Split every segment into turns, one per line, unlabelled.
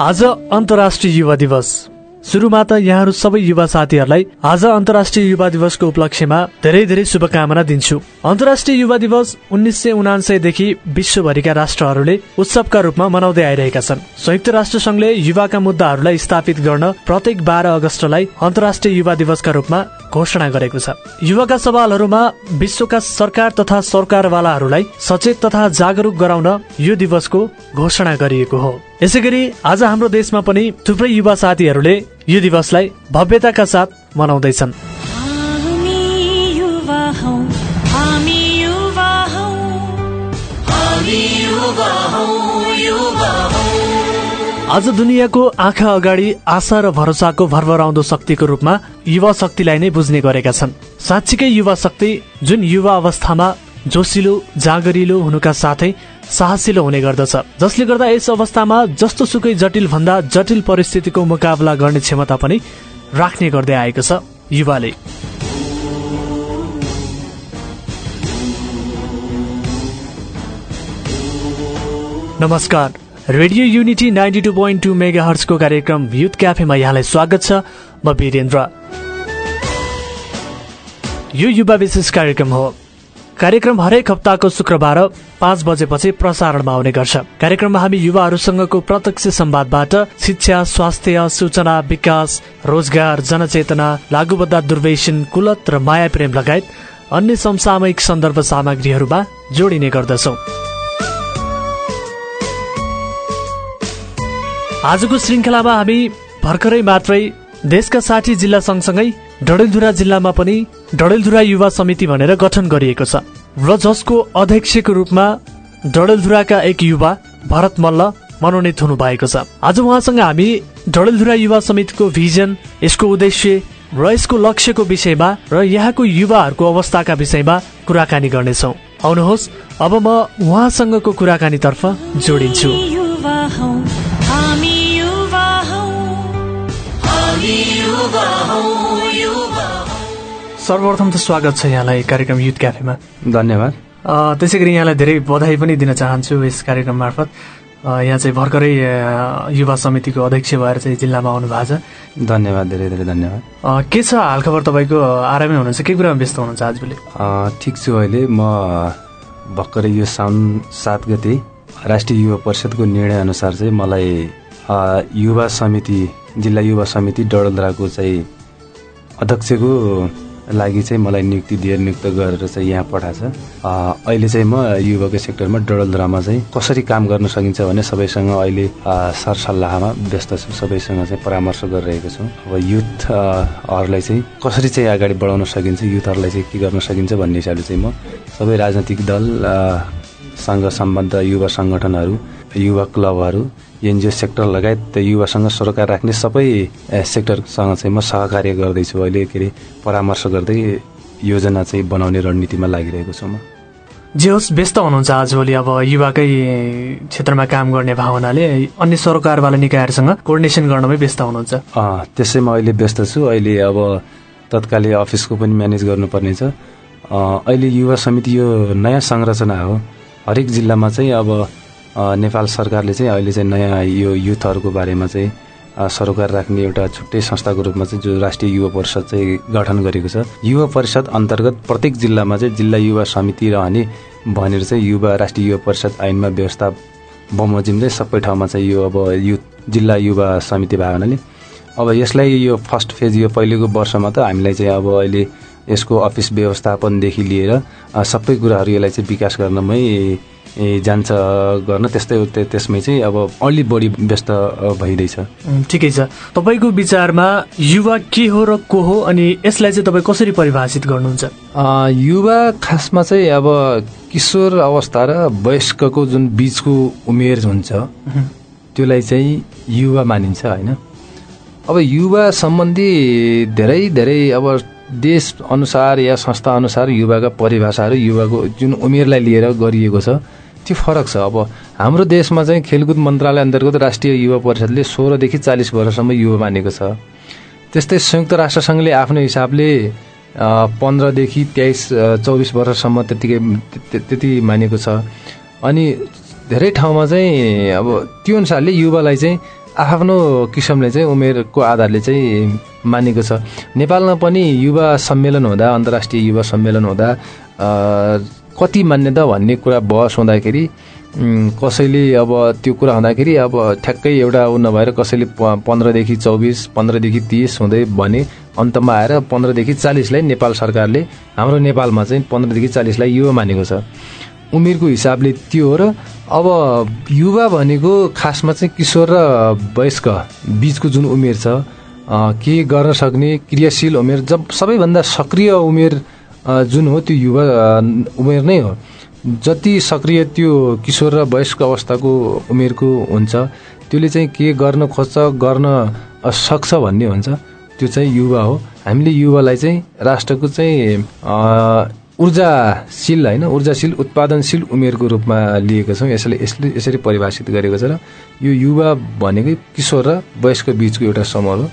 आज अन्तर्राष्ट्रिय युवा दिवस। सुरुमा त यहाँहरू सबै युवा साथीहरूलाई आज अन्तर्राष्ट्रिय युवा दिवसको उपलक्ष्यमा धेरै धेरै शुभकामना दिन्छु। अन्तर्राष्ट्रिय युवा दिवस उन्नाइस सय उनासयदेखि विश्वभरिका राष्ट्रहरूले उत्सवका रूपमा मनाउँदै आइरहेका छन्। संयुक्त राष्ट्र संघले युवाका मुद्दाहरूलाई स्थापित गर्न प्रत्येक बाह्र अगस्तलाई अन्तर्राष्ट्रिय युवा दिवसका रूपमा घोषणा गरेको छ। युवाका सवालहरूमा विश्वका सरकार तथा सरकारवालाहरूलाई सचेत तथा जागरूक गराउन यो दिवसको घोषणा गरिएको हो। यसै गरी आज हाम्रो देशमा पनि थुप्रै युवा साथीहरूले यो दिवसलाई भव्यताका साथ मनाउँदैछन्।
हामी युवा हौ हामी युवा हौ।
आज दुनियाँको आँखा अगाडि आशा र भरोसाको भरभराउँदो शक्तिको रूपमा युवा शक्तिलाई नै बुझ्ने गरेका छन्। साँच्चीकै युवा शक्ति जुन युवा अवस्थामा जोसिलो जागरिलो हुनुका साथै साहसिलो हुने गर्दछ। जसले गर्दा यस अवस्थामा जस्तो सुकै जटिल भन्दा जटिल परिस्थितिको मुकाबला गर्ने क्षमता पनि राख्ने गर्दै आएको छ युवाले। नमस्कार। Radio unity ninety two point two mega हर्सको कार्यक्रम युथ क्याफेमा यहाँलाई स्वागत छ। म वीरेन्द्र। यो युवा विशेष कार्यक्रम हो। कार्यक्रम हरेक हप्ताको शुक्रबार पाँच बजेपछि प्रसारणमा आउने गर्छ। कार्यक्रममा हामी युवाहरूसँगको प्रत्यक्ष संवादबाट शिक्षा स्वास्थ्य सूचना विकास रोजगार जनचेतना लागूबद्ध दुर्वेशन कुलत र माया प्रेम लगायत अन्य समसामयिक सन्दर्भ सामग्रीहरूमा जोडिने गर्दछौं। आजको श्रृङ्खलामा हामी भर्खरै मात्रै देशका साठी जिल्ला सँगसँगै डडेलधुरा जिल्लामा पनि डडेलधुरा युवा समिति भनेर गठन गरिएको छ। र जसको अध्यक्षको रूपमा डडेलधुराका एक युवा भरत मल्ल मनोनित हुनु भएको छ। आज उहाँसँग हामी डडेलधुरा युवा समितिको भिजन यसको उद्देश्य र यसको लक्ष्यको विषयमा र यहाँको युवाहरूको अवस्थाका विषयमा कुराकानी गर्नेछौ। आउनुहोस् अब म उहाँसँगको जोडिन्छु।
युवा हौ हामी युवा हौ।
सर्वप्रथम त स्वागत छ यहाँलाई कार्यक्रम युथ क्याफेमा।
धन्यवाद।
त्यसै गरी यहाँलाई धेरै बधाई पनि दिन चाहन्छु यस कार्यक्रम मार्फत। यहाँ चाहिँ भर्खरै युवा समितिको अध्यक्ष भएर चाहिँ जिल्लामा आउनु भएको छ।
धन्यवाद धेरै धेरै धन्यवाद।
के छ हालखबर तपाईँको? आरामै हुनुहुन्छ? के कुरामा व्यस्त हुनुहुन्छ आजभोलि
ठिक छु अहिले। म भर्खरै यो साउन सात गते राष्ट्रिय युवा परिषदको निर्णय अनुसार चाहिँ मलाई युवा समिति जिल्ला युवा समिति डडलधराको चाहिँ अध्यक्षको लागि चाहिँ मलाई नियुक्ति दिएर नियुक्त गरेर चाहिँ यहाँ पठाएको छ। अहिले चाहिँ म युवाको सेक्टरमा डडलधरामा चाहिँ कसरी काम गर्न सकिन्छ भने सबैसँग अहिले सरसल्लाहमा व्यस्त छु। सबैसँग चाहिँ परामर्श गरिरहेको छु। अब युथ अ, हरूलाई चाहिँ कसरी चाहिँ अगाडि बढाउन सकिन्छ युथहरूलाई चाहिँ के गर्न सकिन्छ भन्ने हिसाबले चाहिँ म सबै राजनैतिक दल सँग सम्बद्ध युवा सङ्गठनहरू युवा क्लबहरू एनजिओ सेक्टर लगायत युवासँग सरोकार राख्ने सबै सेक्टरसँग चाहिँ म सहकार्य गर्दैछु। अहिले के अरे परामर्श गर्दै योजना चाहिँ बनाउने रणनीतिमा लागिरहेको छु म।
जे होस् व्यस्त हुनुहुन्छ आजभोलि अब युवाकै क्षेत्रमा काम गर्ने भावनाले अन्य सरकारवाला निकायहरूसँग कोर्डिनेसन गर्नमै व्यस्त हुनुहुन्छ।
त्यसैमा अहिले व्यस्त छु। अहिले अब तत्कालै अफिसको पनि म्यानेज गर्नुपर्ने छ। अ, अहिले युवा समिति यो नयाँ संरचना हो। हरेक जिल्लामा चाहिँ अब नेपाल सरकारले चाहिँ अहिले चाहिँ नयाँ यो युथहरूको बारेमा चाहिँ सरोकार राख्ने एउटा छुट्टै संस्थाको रूपमा चाहिँ जो राष्ट्रिय युवा परिषद चाहिँ गठन गरेको छ। युवा परिषद अन्तर्गत प्रत्येक जिल्लामा चाहिँ जिल्ला युवा समिति रहने भनेर चाहिँ युवा राष्ट्रिय युवा परिषद ऐनमा व्यवस्था बमोजिम चाहिँ सबै ठाउँमा चाहिँ यो अब युथ जिल्ला युवा समिति भएको अब यसलाई यो फर्स्ट फेज यो पहिलेको वर्षमा त हामीलाई चाहिँ अब अहिले यसको अफिस व्यवस्थापनदेखि लिएर सबै कुराहरू यसलाई चाहिँ विकास गर्नमै जान्छ गर्न। त्यस्तै त्य- त्यसमै चाहिँ अब अलि बढी व्यस्त
उम्, ठिकै छ। तपाईँको विचारमा युवा के हो र को हो अनि यसलाई चाहिँ तपाईँ कसरी परिभाषित गर्नुहुन्छ?
युवा खासमा चाहिँ अब किशोर अवस्था र वयस्कको जुन बिचको उमेर हुन्छ त्यसलाई चाहिँ युवा मानिन्छ होइन? अब युवा सम्बन्धी धेरै धेरै अब देश अनुसार या संस्था अनुसार युवाका परिभाषाहरू युवाको जुन उमेरलाई लिएर गरिएको छ त्यो फरक छ। अब हाम्रो देशमा चाहिँ खेलकुद मन्त्रालय अन्तर्गत राष्ट्रिय युवा परिषदले सोह्रदेखि चालिस वर्षसम्म युवा मानेको छ। त्यस्तै संयुक्त राष्ट्रसङ्घले आफ्नो हिसाबले पन्ध्रदेखि तेइस चौबिस वर्षसम्म त्यतिकै त्य- त्यति मानेको छ। अनि धेरै ठाउँमा चाहिँ अब त्यो अनुसारले युवालाई चाहिँ
आफ्नो किसिमले चाहिँ उमेरको आधारले चाहिँ मानेको छ। नेपालमा पनि युवा सम्मेलन हुँदा अन्तर्राष्ट्रिय युवा सम्मेलन हुँदा कति मान्यता भन्ने कुरा बहस हुँदाखेरि कसैले अब त्यो कुरा हुँदाखेरि अब ठ्याक्कै एउटा ऊ नभएर कसैले पन्ध्रदेखि चौबिस पन्ध्रदेखि तिस हुँदै भने अन्तमा आएर पन्ध्रदेखि चालिसलाई नेपाल सरकारले हाम्रो नेपालमा चाहिँ पन्ध्रदेखि चालिसलाई युवा मानेको छ। उमेरको हिसाबले त्यो हो र अब युवा भनेको खासमा चाहिँ किशोर र वयस्क बिचको जुन उमेर छ के गर्न सक्ने क्रियाशील उमेर जब सबैभन्दा सक्रिय उमेर जुन हो त्यो युवा उमेर नै हो। जति सक्रिय त्यो किशोर र वयस्क अवस्थाको उमेरको हुन्छ त्यसले चाहिँ के गर्न खोज्छ गर्न सक्छ भन्ने हुन्छ त्यो चाहिँ युवा हो। हामीले युवालाई चाहिँ राष्ट्रको चाहिँ ऊर्जाशील होइन ऊर्जाशील उत्पादनशील उमेरको रूपमा लिएको छौँ। यसले यसले यसरी परिभाषित गरेको छ र यो युवा भनेकै किशोर र वयस्क बिचको एउटा समूह हो।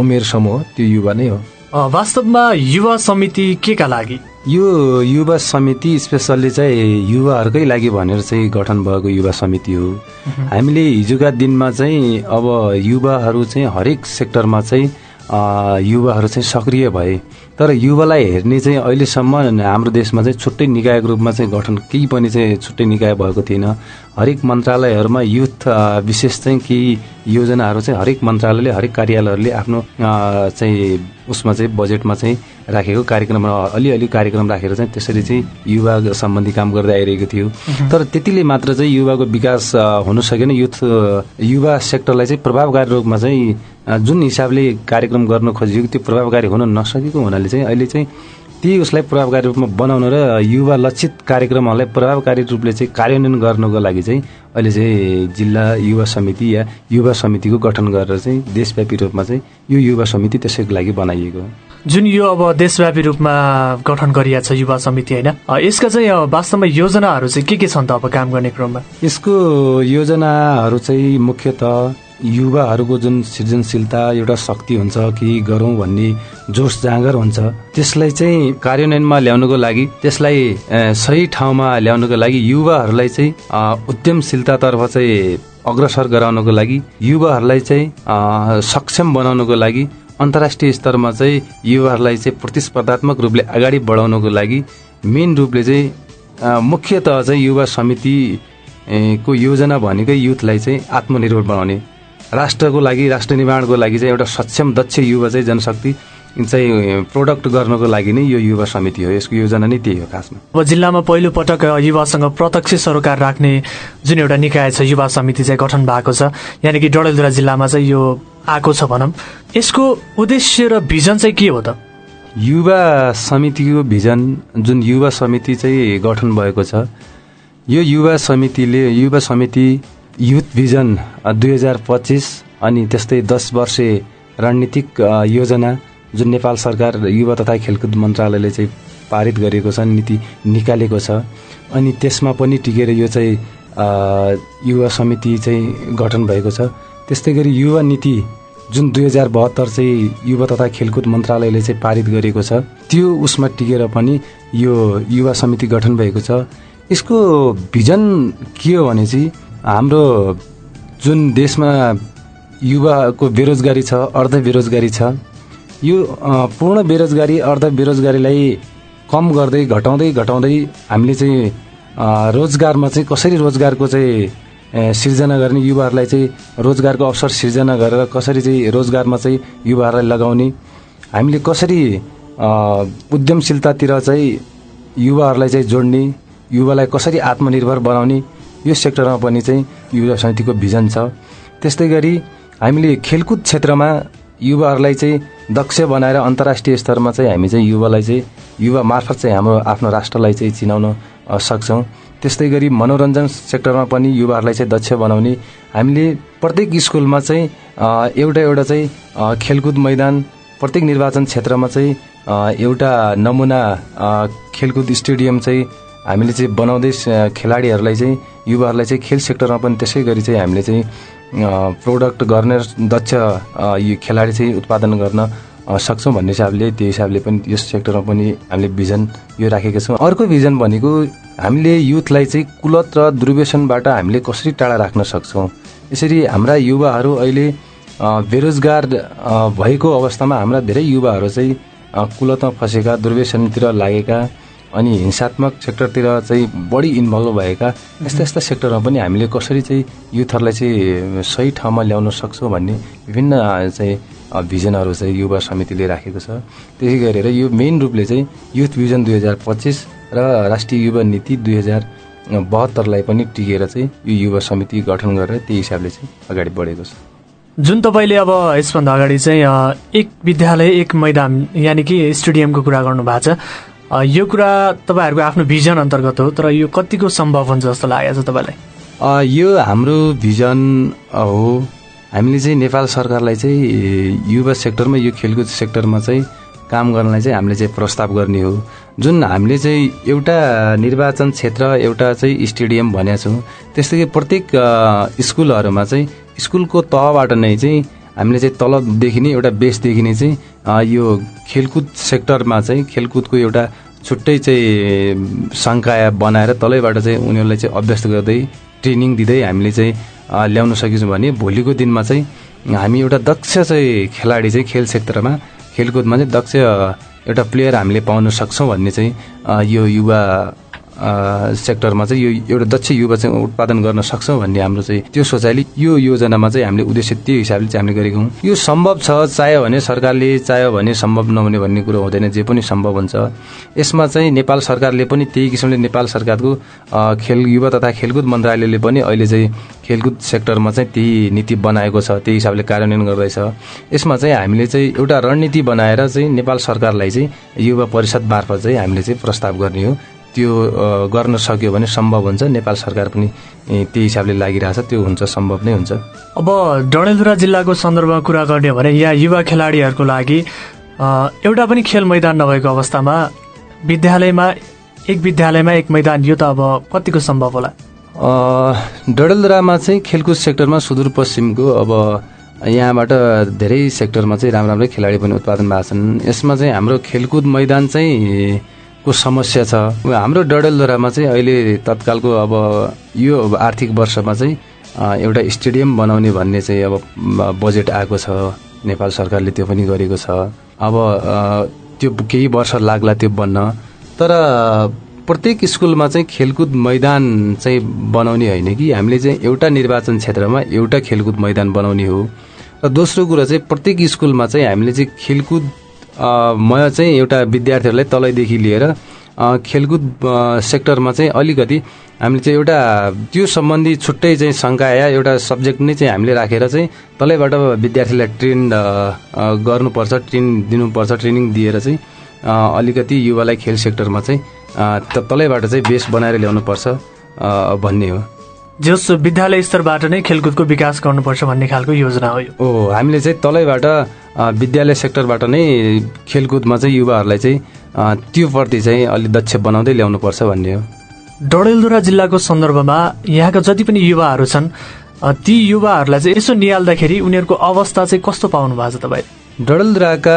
उमेर समूह हो त्यो युवा नै हो।
अ, वास्तवमा युवा समिति के का लागि?
यो युवा समिति स्पेसल्ली चाहिँ युवाहरूकै लागि भनेर चाहिँ गठन भएको युवा समिति हो। हामीले हिजोका दिनमा चाहिँ अब युवाहरू चाहिँ हरेक सेक्टरमा चाहिँ युवाहरू चाहिँ सक्रिय भए। तर युवालाई हेर्ने चाहिँ अहिलेसम्म हाम्रो देशमा चाहिँ छुट्टै निकायको रूपमा चाहिँ गठन केही पनि चाहिँ छुट्टै निकाय भएको थिएन। हरेक मन्त्रालयहरूमा युथ विशेष चाहिँ केही योजनाहरू चाहिँ हरेक मन्त्रालयले हरेक कार्यालयहरूले आफ्नो चाहिँ उसमा चाहिँ बजेटमा चाहिँ राखेको कार्यक्रम अलिअलि कार्यक्रम राखेर चाहिँ त्यसरी चाहिँ युवा सम्बन्धी काम गर्दै आइरहेको थियो। तर त्यतिले मात्र चाहिँ युवाको विकास हुन सकेन। युथ युवा सेक्टरलाई चाहिँ प्रभावकारी रूपमा चाहिँ जुन हिसाबले कार्यक्रम गर्न खोजिएको त्यो प्रभावकारी हुन नसकेको हुनाले चाहिँ अहिले चाहिँ त्यही उसलाई प्रभावकारी रूपमा बनाउन र युवा लक्षित कार्यक्रमहरूलाई प्रभावकारी रूपले चाहिँ कार्यान्वयन गर्नको लागि चाहिँ अहिले चाहिँ जिल्ला युवा समिति या युवा समितिको गठन गरेर चाहिँ देशव्यापी रूपमा चाहिँ यो युवा समिति त्यसैको लागि बनाइएको हो।
जुन यो अब देशव्यापी रूपमा गठन गरिएको छ युवा समिति होइन? यसका चाहिँ वास्तवमा योजनाहरू चाहिँ के के छन् त अब काम गर्ने क्रममा?
यसको योजनाहरू चाहिँ मुख्यत युवाहरूको जुन सृजनशीलता एउटा शक्ति हुन्छ कि गरौँ भन्ने जोस जाँगर हुन्छ त्यसलाई चाहिँ कार्यान्वयनमा ल्याउनको लागि त्यसलाई सही ठाउँमा ल्याउनको लागि युवाहरूलाई चाहिँ उद्यमशीलतातर्फ चाहिँ अग्रसर गराउनको लागि युवाहरूलाई चाहिँ सक्षम बनाउनको लागि अन्तर्राष्ट्रिय स्तरमा चाहिँ युवाहरूलाई चाहिँ प्रतिस्पर्धात्मक रूपले अगाडि बढाउनको लागि मेन रूपले चाहिँ मुख्यतः चाहिँ युवा समिति को योजना भनेकै युथलाई चाहिँ आत्मनिर्भर बनाउने राष्ट्रको लागि राष्ट्र निर्माणको लागि चाहिँ एउटा सक्षम दक्ष युवा चाहिँ जनशक्ति चाहिँ प्रोडक्ट गर्नको लागि नै यो युवा समिति हो। यसको योजना नै त्यही हो खासमा।
अब जिल्लामा पहिलो पटक युवासँग प्रत्यक्ष सरोकार राख्ने जुन एउटा निकाय छ युवा समिति चाहिँ गठन भएको छ यानि कि डडेलधुरा जिल्लामा चाहिँ यो आएको छ भनौँ। यसको उद्देश्य र भिजन चाहिँ के हो त?
युवा समितिको भिजन जुन युवा समिति चाहिँ गठन भएको छ यो युवा समितिले युवा समिति युथ भिजन दुई हजार पच्चिस अनि त्यस्तै दस वर्षे रणनीतिक योजना जुन नेपाल सरकार युवा तथा खेलकुद मन्त्रालयले चाहिँ पारित गरेको छ नीति निकालेको छ। अनि त्यसमा पनि टिकेर यो चाहिँ युवा समिति चाहिँ गठन भएको छ। त्यस्तै गरी युवा नीति जुन दुई हजार बहत्तर चाहिँ युवा तथा खेलकुद मन्त्रालयले चाहिँ पारित गरेको छ त्यो उसमा टिकेर पनि यो युवा समिति गठन भएको छ। यसको भिजन के हो भने चाहिँ हाम्रो जुन देशमा युवाको बेरोजगारी छ अर्ध बेरोजगारी छ यो पूर्ण बेरोजगारी अर्ध बेरोजगारीलाई कम गर्दै घटाउँदै घटाउँदै हामीले चाहिँ रोजगारमा चाहिँ कसरी रोजगारको चाहिँ सिर्जना गर्ने युवाहरूलाई चाहिँ रोजगारको अवसर सिर्जना गरेर कसरी चाहिँ रोजगारमा चाहिँ युवाहरूलाई लगाउने हामीले कसरी उद्यमशीलतातिर चाहिँ युवाहरूलाई चाहिँ जोड्ने युवालाई कसरी आत्मनिर्भर बनाउने यो सेक्टरमा पनि चाहिँ युवा समितिको भिजन छ। त्यस्तै गरी हामीले खेलकुद क्षेत्रमा युवाहरूलाई चाहिँ दक्ष बनाएर अन्तर्राष्ट्रिय स्तरमा चाहिँ हामी चाहिँ युवालाई चाहिँ युवा मार्फत चाहिँ हाम्रो आफ्नो राष्ट्रलाई चाहिँ चिनाउन सक्छौँ। त्यस्तै गरी मनोरञ्जन सेक्टरमा पनि युवाहरूलाई चाहिँ दक्ष बनाउने हामीले प्रत्येक स्कुलमा चाहिँ एउटा एउटा चाहिँ खेलकुद मैदान प्रत्येक निर्वाचन क्षेत्रमा चाहिँ एउटा नमुना खेलकुद स्टेडियम चाहिँ हामीले चाहिँ बनाउँदै खेलाडीहरूलाई चाहिँ युवाहरूलाई चाहिँ खेल सेक्टरमा पनि त्यसै गरी चाहिँ हामीले चाहिँ प्रोडक्ट गर्ने दक्ष यो खेलाडी चाहिँ उत्पादन गर्न सक्छौँ भन्ने हिसाबले त्यो हिसाबले पनि यस सेक्टरमा पनि हामीले भिजन यो राखेका छौँ। अर्को भिजन भनेको हामीले युथलाई चाहिँ कुलत र दुर्व्यसनबाट हामीले कसरी टाढा राख्न सक्छौँ? यसरी हाम्रा युवाहरू अहिले बेरोजगार भएको अवस्थामा हाम्रा धेरै युवाहरू चाहिँ कुलतमा फँसेका दुर्व्यसनतिर लागेका अनि हिंसात्मक सेक्टरतिर चाहिँ बढी इन्भल्भ भएका यस्ता यस्ता सेक्टरमा पनि हामीले कसरी चाहिँ युथहरूलाई चाहिँ सही ठाउँमा ल्याउन सक्छौँ भन्ने विभिन्न चाहिँ भिजनहरू चाहिँ युवा समितिले राखेको छ। त्यसै गरेर यो मेन रूपले चाहिँ युथ भिजन दुई हजार पच्चिस र राष्ट्रिय युवा नीति दुई हजार बहत्तरलाई पनि टिकेर चाहिँ यो युवा समिति गठन गरेर त्यही हिसाबले चाहिँ अगाडि बढेको छ।
जुन तपाईँले अब यसभन्दा अगाडि चाहिँ एक विद्यालय एक मैदान यानि कि स्टेडियमको कुरा गर्नु भएको छ। यो कुरा तपाईँहरूको आफ्नो भिजन अन्तर्गत हो तर यो कतिको सम्भव हुन्छ जस्तो लागेको छ तपाईँलाई?
यो हाम्रो भिजन हो। हामीले चाहिँ नेपाल सरकारलाई चाहिँ युवा सेक्टरमा यो खेलकुद सेक्टरमा चाहिँ काम गर्नलाई चाहिँ हामीले चाहिँ प्रस्ताव गर्ने हो। जुन हामीले चाहिँ एउटा निर्वाचन क्षेत्र एउटा चाहिँ स्टेडियम भनेका छौँ त्यस्तै प्रत्येक स्कुलहरूमा चाहिँ स्कुलको तहबाट नै चाहिँ हामीले चाहिँ तलदेखि नै एउटा बेसदेखि नै चाहिँ यो खेलकुद सेक्टरमा चाहिँ खेलकुदको एउटा छुट्टै चाहिँ सङ्काय बनाएर तलैबाट चाहिँ उनीहरूलाई चाहिँ अभ्यस्त गर्दै ट्रेनिङ दिँदै हामीले चाहिँ ल्याउन सकिन्छौँ भने भोलिको दिनमा चाहिँ हामी एउटा दक्ष चाहिँ खेलाडी चाहिँ खेल क्षेत्रमा खेलकुदमा चाहिँ दक्ष एउटा प्लेयर हामीले पाउन सक्छौँ भन्ने चाहिँ यो युवा सेक्टरमा चाहिँ यो एउटा दक्ष युवा चाहिँ उत्पादन गर्न सक्छौँ भन्ने हाम्रो चाहिँ त्यो सोचाइले यो योजनामा चाहिँ हामीले उद्देश्य त्यो हिसाबले चाहिँ हामीले गरेको हौँ। यो सम्भव छ चाह्यो भने सरकारले चाह्यो भने सम्भव नहुने भन्ने कुरो हुँदैन जे पनि सम्भव हुन्छ। यसमा चाहिँ नेपाल सरकारले पनि त्यही किसिमले नेपाल सरकारको खेल युवा तथा खेलकुद मन्त्रालयले पनि अहिले चाहिँ खेलकुद सेक्टरमा चाहिँ त्यही नीति बनाएको छ त्यही हिसाबले कार्यान्वयन गर्दैछ। यसमा चाहिँ हामीले चाहिँ एउटा रणनीति बनाएर चाहिँ नेपाल सरकारलाई चाहिँ युवा परिषद मार्फत चाहिँ हामीले चाहिँ प्रस्ताव गर्ने हो। त्यो गर्न सक्यो भने सम्भव हुन्छ। नेपाल सरकार पनि त्यही हिसाबले लागिरहेछ। त्यो हुन्छ सम्भव नै हुन्छ।
अब डडेलधुरा जिल्लाको सन्दर्भमा कुरा गर्ने हो भने यहाँ युवा खेलाडीहरूको लागि एउटा पनि खेल मैदान नभएको अवस्थामा विद्यालयमा एक विद्यालयमा एक मैदान यो त अब कतिको सम्भव होला?
डडेलधुरामा चाहिँ खेलकुद सेक्टरमा सुदूरपश्चिमको अब यहाँबाट धेरै सेक्टरमा चाहिँ राम्रो राम्रै खेलाडी पनि उत्पादन भएको छन्। यसमा चाहिँ हाम्रो खेलकुद मैदान चाहिँ को समस्या छ। हाम्रो डडेलधुरामा चाहिँ अहिले तत्कालको अब यो आर्थिक वर्षमा चाहिँ एउटा स्टेडियम बनाउने भन्ने चाहिँ अब बजेट आएको छ। नेपाल सरकारले त्यो पनि गरेको छ। अब त्यो केही वर्ष लाग्ला त्यो बन्न। तर प्रत्येक स्कुलमा चाहिँ खेलकुद मैदान चाहिँ बनाउने होइन कि? हामीले चाहिँ एउटा निर्वाचन क्षेत्रमा एउटा खेलकुद मैदान बनाउने हो। र दोस्रो कुरा चाहिँ प्रत्येक स्कुलमा चाहिँ हामीले चाहिँ खेलकुद म चाहिँ एउटा विद्यार्थीहरूलाई तलैदेखि लिएर खेलकुद सेक्टरमा चाहिँ अलिकति हामीले चाहिँ एउटा त्यो सम्बन्धी छुट्टै चाहिँ सङ्काय एउटा सब्जेक्ट नै चाहिँ हामीले राखेर चाहिँ तलैबाट विद्यार्थीलाई ट्रेन गर्नुपर्छ ट्रेन दिनुपर्छ ट्रेनिङ दिएर चाहिँ अलिकति युवालाई खेल सेक्टरमा चाहिँ तलैबाट चाहिँ बेस बनाएर ल्याउनुपर्छ भन्ने हो।
जस विद्यालय स्तरबाट नै खेलकुदको विकास गर्नुपर्छ भन्ने खालको योजना हो यो।
ओ हामीले चाहिँ तलैबाट विद्यालय सेक्टरबाट नै खेलकुदमा चाहिँ युवाहरूलाई चाहिँ अ, त्योप्रति चाहिँ अलिक दक्ष बनाउँदै ल्याउनुपर्छ भन्ने हो।
डडेलधुरा जिल्लाको सन्दर्भमा यहाँका जति पनि युवाहरू छन् ती युवाहरूलाई चाहिँ यसो निहाल्दाखेरि उनीहरूको अवस्था चाहिँ कस्तो पाउनु भएको छ तपाईँ?
डडेलधुराका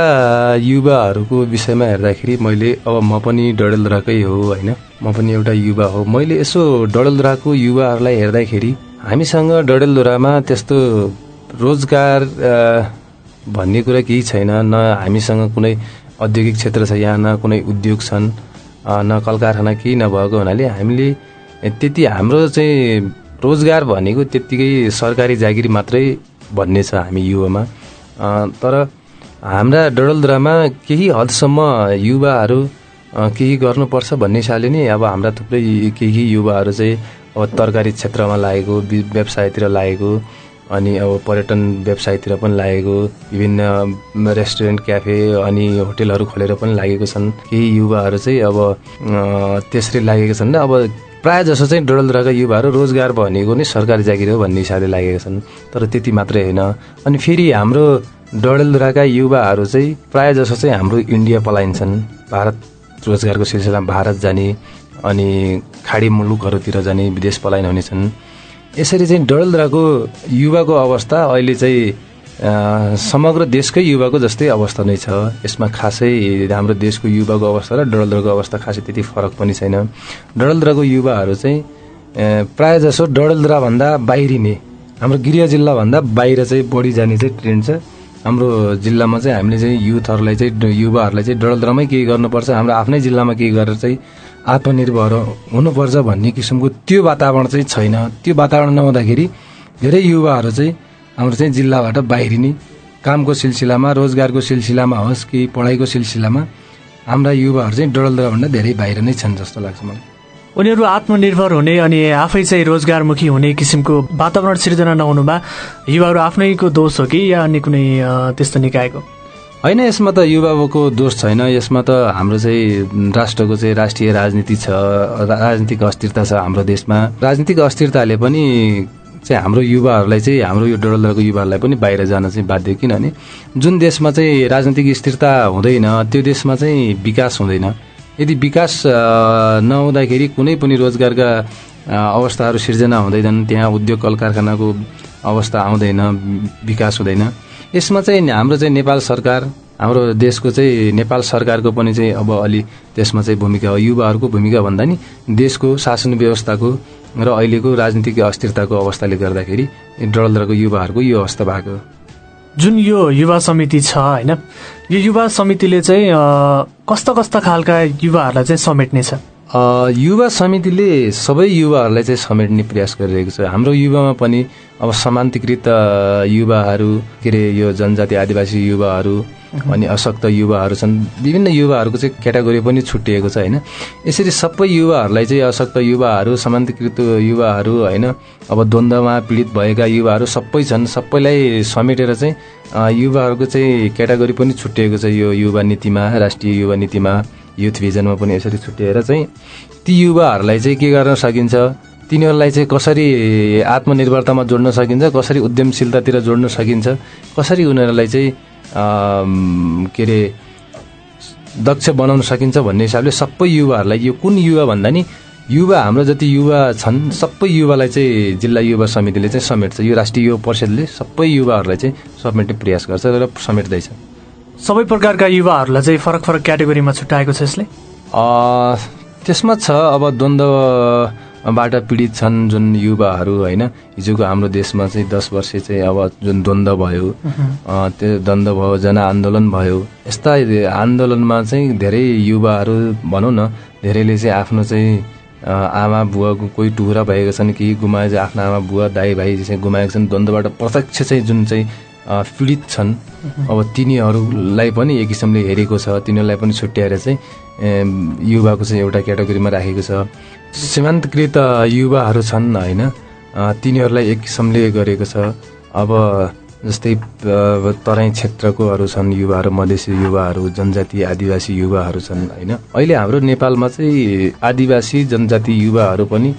युवाहरूको विषयमा हेर्दाखेरि मैले अब म पनि डडेलधुराकै हो होइन? म पनि एउटा युवा हो। मैले यसो डडेलधुराको युवाहरूलाई हेर्दाखेरि हामीसँग डडेलधुरामा त्यस्तो रोजगार भन्ने कुरा केही छैन। न हामीसँग कुनै औद्योगिक क्षेत्र छ यहाँ न कुनै उद्योग छन् न कल कारखाना केही नभएको हुनाले हामीले त्यति हाम्रो चाहिँ रोजगार भनेको त्यत्तिकै सरकारी जागिर मात्रै भन्ने छ हामी युवामा। तर हाम्रा डडलधुरामा केही हदसम्म युवाहरू केही गर्नुपर्छ भन्ने हिसाबले नै अब हाम्रा थुप्रै केही युवाहरू चाहिँ अब तरकारी क्षेत्रमा लागेको व्यवसायतिर लागेको अनि अब पर्यटन व्यवसायतिर पनि लागेको विभिन्न रेस्टुरेन्ट क्याफे अनि होटेलहरू खोलेर पनि लागेको छन्। केही युवाहरू चाहिँ अब त्यसरी लागेका छन् र अब प्रायः जसो चाहिँ डडलधुराका युवाहरू रोजगार भनेको नै सरकारी जागिर हो भन्ने हिसाबले लागेका छन्। तर त्यति मात्रै होइन। अनि फेरि हाम्रो डडेलधुराका युवाहरू चाहिँ प्रायः जसो चाहिँ हाम्रो इन्डिया पलाइन्छन्। भारत रोजगारको सिलसिलामा भारत जाने अनि खाडी मुलुकहरूतिर जाने विदेश पलायन हुनेछन्। यसरी चाहिँ डडेलधुराको युवाको अवस्था अहिले चाहिँ समग्र देशकै युवाको जस्तै अवस्था नै छ। यसमा खासै हाम्रो देशको युवाको अवस्था र डडेलधुराको अवस्था खासै त्यति फरक पनि छैन। डडेलधुराको युवाहरू चाहिँ प्रायः जसो डडेलधुराभन्दा बाहिरिने
हाम्रो गृह जिल्लाभन्दा बाहिर चाहिँ बढी जाने चाहिँ ट्रेन्ड छ। हाम्रो जिल्लामा चाहिँ हामीले चाहिँ युथहरूलाई चाहिँ युवाहरूलाई चाहिँ डरलद्रमै केही गर्नुपर्छ। हाम्रो आफ्नै जिल्लामा केही गरेर चाहिँ आत्मनिर्भर हुनुपर्छ भन्ने किसिमको त्यो वातावरण चाहिँ छैन। त्यो वातावरण नहुँदाखेरि धेरै युवाहरू चाहिँ हाम्रो चाहिँ जिल्लाबाट बाहिरिने कामको सिलसिलामा रोजगारको सिलसिलामा होस् कि पढाइको सिलसिलामा हाम्रा युवाहरू चाहिँ डरलद्रभन्दा धेरै बाहिर नै छन् जस्तो लाग्छ मलाई।
उनीहरू आत्मनिर्भर हुने अनि आफै चाहिँ रोजगारमुखी हुने किसिमको वातावरण सिर्जना नहुनुमा युवाहरू आफ्नैको दोष हो कि या अन्य कुनै त्यस्तो निकायको?
होइन यसमा त युवाको दोष छैन। यसमा त हाम्रो चाहिँ राष्ट्रको चाहिँ राष्ट्रिय राजनीति छ राजनीतिक अस्थिरता छ हाम्रो देशमा। राजनीतिक अस्थिरताले पनि चाहिँ हाम्रो युवाहरूलाई चाहिँ हाम्रो यो डरलदरको युवाहरूलाई पनि बाहिर जान चाहिँ बाध्य किनभने जुन देशमा चाहिँ राजनीतिक स्थिरता हुँदैन त्यो देशमा चाहिँ विकास हुँदैन। यदि विकास नहुँदाखेरि कुनै पनि रोजगारका अवस्थाहरू सिर्जना हुँदैनन् त्यहाँ उद्योग कल कारखानाको अवस्था आउँदैन विकास हुँदैन यसमा चाहिँ हाम्रो चाहिँ नेपाल सरकार हाम्रो देशको चाहिँ नेपाल सरकारको पनि चाहिँ अब अलि त्यसमा चाहिँ भूमिका हो युवाहरूको भूमिका भन्दा नि देशको शासन व्यवस्थाको र अहिलेको राजनीतिक अस्थिरताको अवस्थाले गर्दाखेरि डरलदरको युवाहरूको यो अवस्था भएको हो।
जुन यो युवा समिति छ होइन? यो युवा समितिले चाहिँ कस्ता कस्ता खालका युवाहरूलाई चाहिँ समेट्नेछ?
युवा समितिले सबै युवाहरूलाई चाहिँ समेट्ने प्रयास गरिरहेको छ। हाम्रो युवामा पनि अब समान्तीकृत युवाहरू के अरे यो जनजाति आदिवासी युवाहरू अनि अशक्त युवाहरू छन्। विभिन्न युवाहरूको चाहिँ क्याटेगोरी पनि छुट्टिएको छ होइन? यसरी सबै युवाहरूलाई चाहिँ अशक्त युवाहरू समान्तीकृत युवाहरू होइन? अब द्वन्द्वमा पीडित भएका युवाहरू सबै छन्। सबैलाई समेटेर चाहिँ युवाहरूको चाहिँ क्याटेगोरी पनि छुट्टिएको छ यो युवा नीतिमा राष्ट्रिय युवा नीतिमा। युथ भिजनमा पनि यसरी छुट्याएर चाहिँ ती युवाहरूलाई चाहिँ के गर्न सकिन्छ? तिनीहरूलाई चाहिँ कसरी आत्मनिर्भरतामा जोड्न सकिन्छ? कसरी उद्यमशीलतातिर जोड्न सकिन्छ? कसरी उनीहरूलाई चाहिँ के अरे दक्ष बनाउन सकिन्छ भन्ने हिसाबले सबै युवाहरूलाई यो कुन युवा भन्दा नि युवा हाम्रो जति युवा छन् सबै युवालाई चाहिँ जिल्ला युवा समितिले चाहिँ समेट्छ। यो राष्ट्रिय युवा परिषदले सबै युवाहरूलाई चाहिँ समेट्ने प्रयास गर्छ र समेट्दैछ।
सबै प्रकारका युवाहरूलाई चाहिँ फरक फरक क्याटेगोरीमा छुट्याएको छ यसले?
त्यसमा छ अब द्वन्द्वबाट पीडित छन् जुन युवाहरू होइन? हिजोको हाम्रो देशमा चाहिँ दस वर्ष चाहिँ अब जुन द्वन्द्व भयो त्यो द्वन्द्व भयो जनआन्दोलन भयो यस्ता आन्दोलनमा चाहिँ धेरै युवाहरू भनौँ न धेरैले चाहिँ आफ्नो चाहिँ आमा बुवाको कोही टुरा भएका छन् कि गुमाए चाहिँ आफ्नो आमा बुवा दाई भाइ चाहिँ गुमाएका छन् द्वन्द्वबाट प्रत्यक्ष चाहिँ जुन चाहिँ पीडित छन्। अब तिनीहरूलाई पनि एक किसिमले हेरेको छ। तिनीहरूलाई पनि छुट्याएर चाहिँ युवाको चाहिँ एउटा क्याटेगोरीमा राखेको छ। सीमान्तकृत युवाहरू छन् होइन? तिनीहरूलाई एक किसिमले गरेको छ। अब जस्तै तराई क्षेत्रकोहरू छन् युवाहरू मधेसी युवाहरू जनजाति आदिवासी युवाहरू छन् होइन? अहिले हाम्रो नेपालमा चाहिँ आदिवासी जनजाति युवाहरू पनि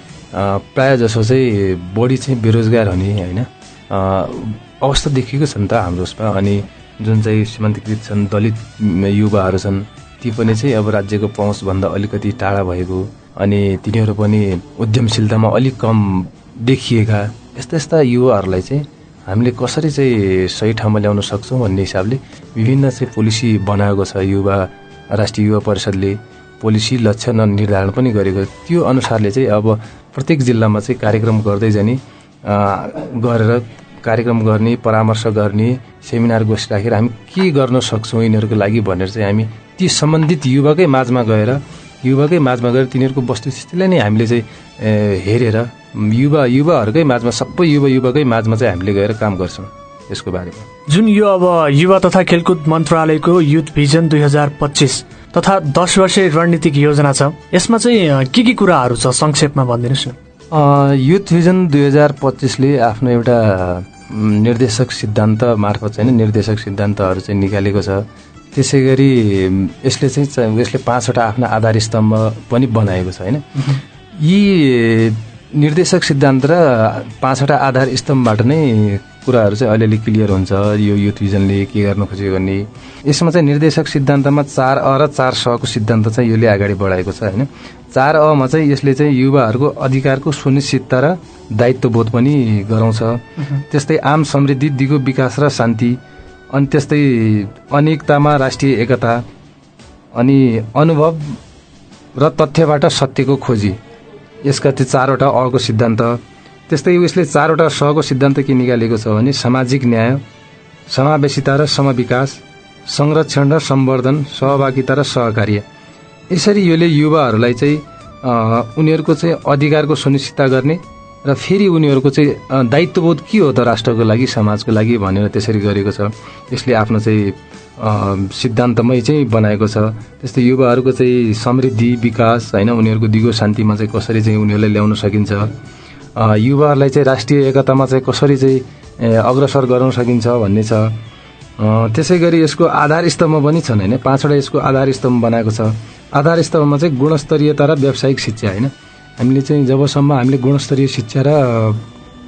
प्रायः जसो चाहिँ बढी चाहिँ बेरोजगार हुने होइन? अवस्था देखिएको छ नि त हाम्रो उसमा। अनि जुन चाहिँ सीमान्तकृत छन् दलित युवाहरू छन् ती पनि चाहिँ अब राज्यको पहुँचभन्दा अलिकति टाढा भएको। अनि तिनीहरू पनि उद्यमशीलतामा अलिक कम देखिएका। यस्ता यस्ता युवाहरूलाई चाहिँ हामीले कसरी चाहिँ सही ठाउँमा ल्याउन सक्छौँ भन्ने हिसाबले विभिन्न चाहिँ पोलिसी बनाएको छ युवा राष्ट्रिय युवा परिषदले। पोलिसी लक्ष्य निर्धारण पनि गरेको। त्यो अनुसारले चाहिँ अब प्रत्येक जिल्लामा चाहिँ कार्यक्रम गर्दै जाने गरेर कार्यक्रम गर्ने परामर्श गर्ने सेमिनार गोष्ठी राखेर हामी के गर्न सक्छौँ यिनीहरूको लागि भनेर चाहिँ हामी ती सम्बन्धित युवाकै माझमा गएर युवाकै माझमा गएर तिनीहरूको वस्तुस्थितिलाई नै हामीले चाहिँ हेरेर युवा युवाहरूकै माझमा सबै युवा युवाकै माझमा चाहिँ हामीले गएर काम गर्छौँ यसको बारेमा।
जुन यो अब युवा तथा खेलकुद मन्त्रालयको युथ भिजन दुई हजार पच्चिस तथा दस वर्षे रणनीतिक योजना छ यसमा चाहिँ के के कुराहरू छ? संक्षेपमा भनिदिनुहोस् न।
युथ भिजन दुई हजार पच्चिसले आफ्नो एउटा निर्देशक सिद्धान्त मार्फत चाहिँ नि निर्देशक सिद्धान्तहरू चाहिँ निकालेको छ। त्यसै गरी यसले चाहिँ यसले पाँचवटा आफ्ना आधार स्तम्भ पनि बनाएको छ होइन? यी निर्देशक सिद्धान्त र पाँचवटा आधार स्तम्भबाट नै कुराहरू चाहिँ अलिअलि क्लियर हुन्छ। यो युथ भिजनले के गर्न खोजेको भन्ने यसमा चाहिँ निर्देशक सिद्धान्तमा चार अ र चार सको सिद्धान्त चाहिँ यसले अगाडि बढाएको छ होइन? चार अमा चाहिँ यसले चाहिँ युवाहरूको अधिकारको सुनिश्चितता र दायित्वबोध पनि गराउँछ। त्यस्तै आम समृद्धि दिगो विकास र शान्ति अनि त्यस्तै अनेकतामा राष्ट्रिय एकता अनि अनुभव र तथ्यबाट सत्यको खोजी। यसका त्यो चारवटा अको सिद्धान्त। त्यस्तै उसले चारवटा सहको सिद्धान्त के निकालेको छ भने सामाजिक न्याय समावेशिता र समविकास संरक्षण र सम्वर्धन सहभागिता र सहकार्य। यसरी योले युवाहरूलाई चाहिँ उनीहरूको चाहिँ अधिकारको सुनिश्चितता गर्ने र फेरि उनीहरूको चाहिँ दायित्वबोध के हो त राष्ट्रको लागि समाजको लागि भनेर त्यसरी गरेको छ। यसले आफ्नो चाहिँ सिद्धान्तमै चाहिँ बनाएको छ। त्यस्तै युवाहरूको चाहिँ समृद्धि विकास होइन उनीहरूको दिगो शान्तिमा चाहिँ कसरी चाहिँ उनीहरूलाई ल्याउन सकिन्छ। युवाहरूलाई चाहिँ राष्ट्रिय एकतामा चाहिँ कसरी चाहिँ अग्रसर गराउन सकिन्छ भन्ने छ। त्यसै गरी यसको आधार स्तम्भ पनि छन् होइन? पाँचवटा यसको आधार स्तम्भ बनाएको छ। आधार स्तम्भमा चाहिँ गुणस्तरीयता र व्यावसायिक शिक्षा होइन? हामीले चाहिँ जबसम्म हामीले गुणस्तरीय शिक्षा र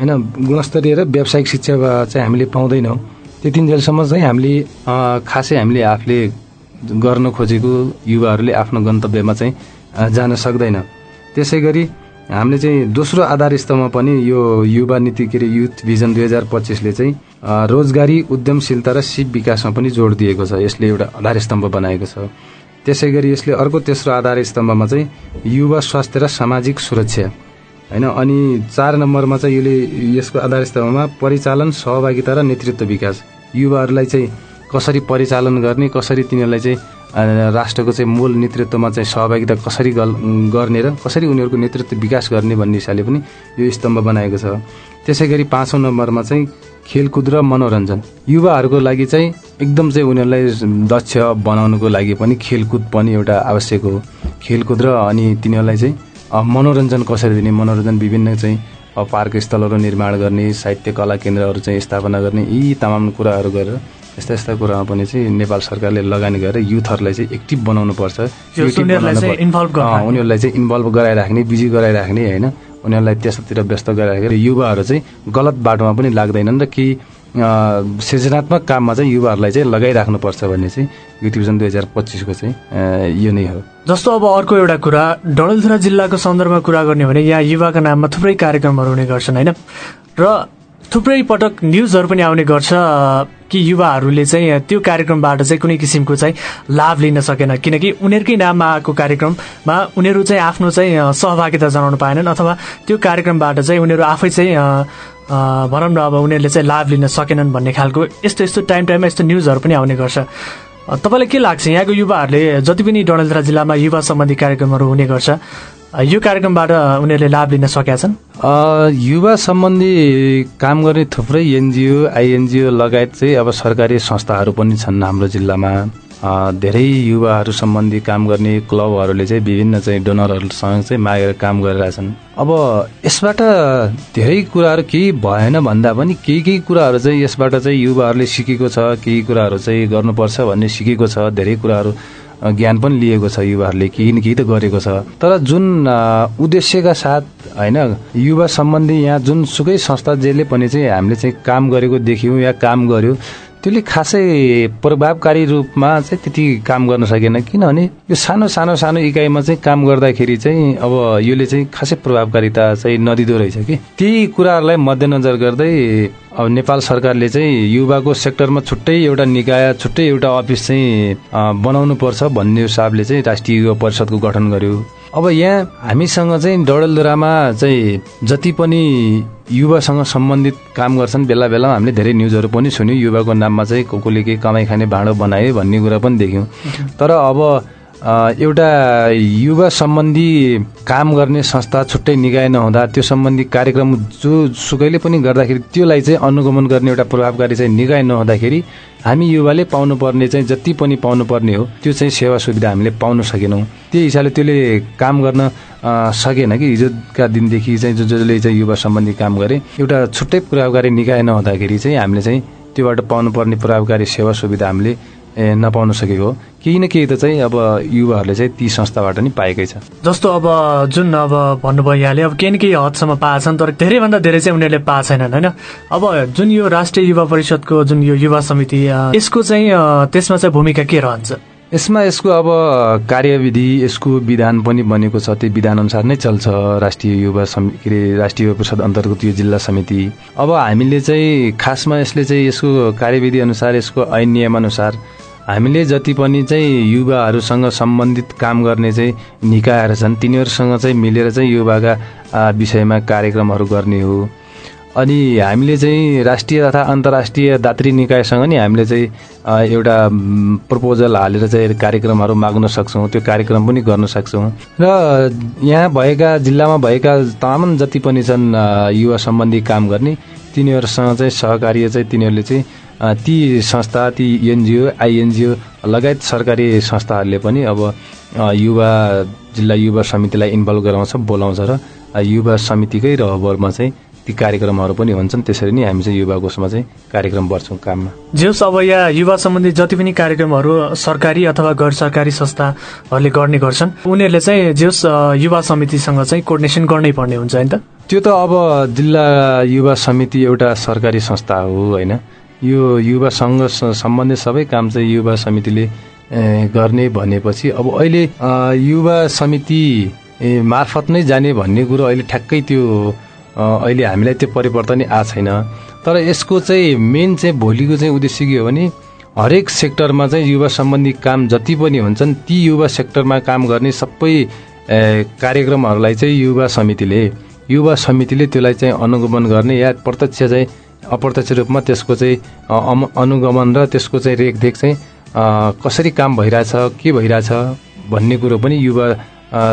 होइन गुणस्तरीय र व्यावसायिक शिक्षा चाहिँ हामीले पाउँदैनौँ त्यतिन्जेलसम्म चाहिँ हामीले खासै हामीले आफूले गर्न खोजेको युवाहरूले आफ्नो गन्तव्यमा चाहिँ जान सक्दैन। त्यसै गरी हामीले चाहिँ दोस्रो आधार स्तम्भमा पनि यो युवा नीति के अरे युथ भिजन दुई हजार पच्चिसले चाहिँ रोजगारी उद्यमशीलता र सिप विकासमा पनि जोड दिएको छ। यसले एउटा आधार स्तम्भ बनाएको छ। त्यसै गरी यसले अर्को तेस्रो आधार स्तम्भमा चाहिँ युवा स्वास्थ्य र सामाजिक सुरक्षा। होइन अनि चार नम्बरमा चाहिँ यसले यसको आधार स्तम्भमा परिचालन सहभागिता र नेतृत्व विकास। युवाहरूलाई चाहिँ कसरी परिचालन गर्ने कसरी तिनीहरूलाई चाहिँ राष्ट्रको चाहिँ मूल नेतृत्वमा चाहिँ सहभागिता कसरी गर्ने र कसरी उनीहरूको नेतृत्व विकास गर्ने भन्ने हिसाबले पनि यो स्तम्भ बनाएको छ। त्यसै गरी पाँचौँ नम्बरमा चाहिँ खेलकुद र मनोरञ्जन। युवाहरूको लागि चाहिँ एकदम चाहिँ उनीहरूलाई दक्ष बनाउनुको लागि पनि खेलकुद पनि एउटा आवश्यक हो। खेलकुद र अनि तिनीहरूलाई चाहिँ मनोरञ्जन कसरी दिने? मनोरञ्जन विभिन्न चाहिँ पार्क स्थलहरू निर्माण गर्ने साहित्य कला केन्द्रहरू चाहिँ स्थापना गर्ने यी तमाम कुराहरू गरेर यस्ता यस्ता कुरामा पनि चाहिँ नेपाल सरकारले लगानी गरेर युथहरूलाई चाहिँ एक्टिभ बनाउनु पर्छ
यो
Active
उनीहरूलाई
बनाउनु
चाहिँ
पर्छ।
involve गर्न
अँ, उनीहरूलाई चाहिँ इन्भल्भ गराइराख्ने बिजी गराइराख्ने होइन? उनीहरूलाई त्यसतिर व्यस्त गराइराखेर युवाहरू चाहिँ गलत बाटोमा पनि लाग्दैनन् र केही सृजनात्मक काममा चाहिँ युवाहरूलाई चाहिँ लगाइराख्नुपर्छ भन्ने चाहिँ युथ भिजन दुई हजार पच्चिसको चाहिँ यो नै हो।
जस्तो अब अर्को एउटा कुरा डडेलधुरा जिल्लाको सन्दर्भमा कुरा गर्ने भने यहाँ युवाका नाममा थुप्रै कार्यक्रमहरू हुने गर्छन् होइन? र थुप्रै पटक न्युजहरू पनि आउने गर्छ कि युवाहरूले चाहिँ त्यो कार्यक्रमबाट चाहिँ कुनै किसिमको चाहिँ लाभ लिन सकेन। किनकि उनीहरूकै नाममा आएको कार्यक्रममा उनीहरू चाहिँ आफ्नो चाहिँ सहभागिता जनाउन पाएनन् अथवा त्यो कार्यक्रमबाट चाहिँ उनीहरू आफै चाहिँ भनौँ न अब उनीहरूले चाहिँ लाभ लिन सकेनन् भन्ने खालको यस्तो यस्तो टाइम टाइममा यस्तो न्युजहरू पनि आउने गर्छ। तपाईँलाई के लाग्छ? यहाँको युवाहरूले जति पनि डडेलधुरा जिल्लामा युवा सम्बन्धी कार्यक्रमहरू हुने गर्छ यो कार्यक्रमबाट उनीहरूले लाभ लिन सकेका छन्?
युवा सम्बन्धी काम गर्ने थुप्रै एनजिओ आइएनजिओ लगायत चाहिँ अब सरकारी संस्थाहरू पनि छन् हाम्रो जिल्लामा। धेरै युवाहरू सम्बन्धी काम गर्ने क्लबहरूले चाहिँ विभिन्न चाहिँ डोनरहरूसँग चाहिँ मागेर काम गरिरहेछन् अब यसबाट धेरै कुराहरू केही भएन भन्दा पनि केही केही कुराहरू चाहिँ यसबाट चाहिँ युवाहरूले सिकेको छ केही कुराहरू चाहिँ गर्नुपर्छ भन्ने सिकेको छ धेरै कुराहरू ज्ञान पनि लिएको छ युवाहरूले केही न केही त गरेको छ। तर जुन उद्देश्यका साथ होइन युवा सम्बन्धी यहाँ जुनसुकै संस्था जेले पनि चाहिँ हामीले चाहिँ काम गरेको देख्यौँ या काम गर्यो त्यसले खासै प्रभावकारी रूपमा चाहिँ त्यति काम गर्न सकेन। किनभने यो सानो सानो सानो इकाइमा चाहिँ काम गर्दाखेरि चाहिँ अब यसले चाहिँ खासै प्रभावकारिता चाहिँ नदिँदो रहेछ कि। त्यही कुराहरूलाई मध्यनजर गर्दै अब नेपाल सरकारले चाहिँ युवाको सेक्टरमा छुट्टै एउटा निकाय छुट्टै एउटा अफिस चाहिँ अ, बनाउनु पर्छ भन्ने हिसाबले चाहिँ राष्ट्रिय युवा परिषदको गठन गर्यो। अब यहाँ हामीसँग चाहिँ डडेलधुरामा चाहिँ जति पनि युवासँग सम्बन्धित काम गर्छन् बेला बेलामा हामीले धेरै न्युजहरू पनि सुन्यौँ। युवाको नाममा चाहिँ को कोले केही कमाइ खाने भाँडो बनायो भन्ने कुरा पनि देख्यौँ। तर अब एउटा युवा सम्बन्धी काम गर्ने संस्था छुट्टै निकाय नहुँदा त्यो सम्बन्धी कार्यक्रम जो सुकैले पनि गर्दाखेरि त्यसलाई चाहिँ अनुगमन गर्ने एउटा प्रभावकारी चाहिँ निकाय नहुँदाखेरि हामी युवाले पाउनुपर्ने चाहिँ जति पनि पाउनुपर्ने हो त्यो चाहिँ सेवा सुविधा हामीले पाउन सकेनौँ। त्यही हिसाबले त्यसले काम गर्न सकेन कि हिजोका दिनदेखि चाहिँ जो जसले चाहिँ युवा सम्बन्धी काम गरे। एउटा छुट्टै प्रभावकारी निकाय नहुँदाखेरि चाहिँ हामीले चाहिँ त्योबाट पाउनुपर्ने प्रभावकारी सेवा सुविधा हामीले नपाउन सकेको हो। केही न केही त चाहिँ अब युवाहरूले चाहिँ ती संस्थाबाट नि पाएकै छ।
जस्तो अब जुन अब भन्नुभयो यहाँले अब केही न केही हदसम्म पाएछन् तर धेरैभन्दा धेरै चाहिँ उनीहरूले पाएको छैनन् होइन? अब जुन यो राष्ट्रिय युवा परिषदको जुन यो युवा समिति यसको चाहिँ त्यसमा चाहिँ भूमिका के रहन्छ?
यसमा यसको अब कार्यविधि यसको विधान पनि बनेको छ त्यो विधान अनुसार नै चल्छ राष्ट्रिय युवा समि के अरे राष्ट्रिय युवा परिषद अन्तर्गत यो जिल्ला समिति। अब हामीले चाहिँ खासमा यसले चाहिँ यसको कार्यविधि अनुसार यसको ऐन नियम अनुसार हामीले जति पनि चाहिँ युवाहरूसँग सम्बन्धित काम गर्ने चाहिँ निकायहरू छन् तिनीहरूसँग चाहिँ मिलेर चाहिँ युवाका विषयमा कार्यक्रमहरू गर्ने हो। अनि हामीले चाहिँ राष्ट्रिय तथा अन्तर्राष्ट्रिय दात्री निकायसँग नि हामीले चाहिँ एउटा प्रपोजल हालेर चाहिँ कार्यक्रमहरू माग्न सक्छौँ त्यो कार्यक्रम पनि गर्न सक्छौँ। र यहाँ भएका जिल्लामा भएका तमाम जति पनि छन् युवा सम्बन्धी काम गर्ने तिनीहरूसँग चाहिँ सहकार्य चाहिँ तिनीहरूले चाहिँ ती संस्था ती एनजिओ आइएनजिओ लगायत सरकारी संस्थाहरूले पनि अब युवा जिल्ला युवा समितिलाई इन्भल्भ गराउँछ बोलाउँछ र युवा समितिकै रहबरमा चाहिँ ती कार्यक्रमहरू पनि हुन्छन्। त्यसरी नै हामी चाहिँ युवा कोषमा चाहिँ कार्यक्रम बढ्छौँ काममा।
जेस अब यहाँ युवा सम्बन्धी जति पनि कार्यक्रमहरू सरकारी अथवा गैर सरकारी संस्थाहरूले गर्ने गर्छन् उनीहरूले चाहिँ जेस युवा समितिसँग चाहिँ कोर्डिनेसन गर्नै पर्ने हुन्छ होइन त?
त्यो त अब जिल्ला युवा समिति एउटा सरकारी संस्था हो होइन? यो युवासँग सम्बन्धित सबै काम चाहिँ युवा समितिले गर्ने भनेपछि अब अहिले युवा समिति मार्फत नै जाने भन्ने कुरो अहिले ठ्याक्कै त्यो अहिले हामीलाई त्यो परिवर्तनै आएको छैन। तर यसको चाहिँ मेन चाहिँ भोलिको चाहिँ उद्देश्य के हो भने हरेक सेक्टरमा चाहिँ युवा सम्बन्धी काम जति पनि हुन्छन् ती युवा सेक्टरमा काम गर्ने सबै कार्यक्रमहरूलाई चाहिँ युवा समितिले युवा समितिले त्यसलाई चाहिँ अनुगमन गर्ने या प्रत्यक्ष चाहिँ अप्रत्यक्ष रूपमा त्यसको चाहिँ अनुगमन र त्यसको चाहिँ रेखदेख चाहिँ कसरी काम भइरहेछ के भइरहेछ भन्ने कुरो पनि युवा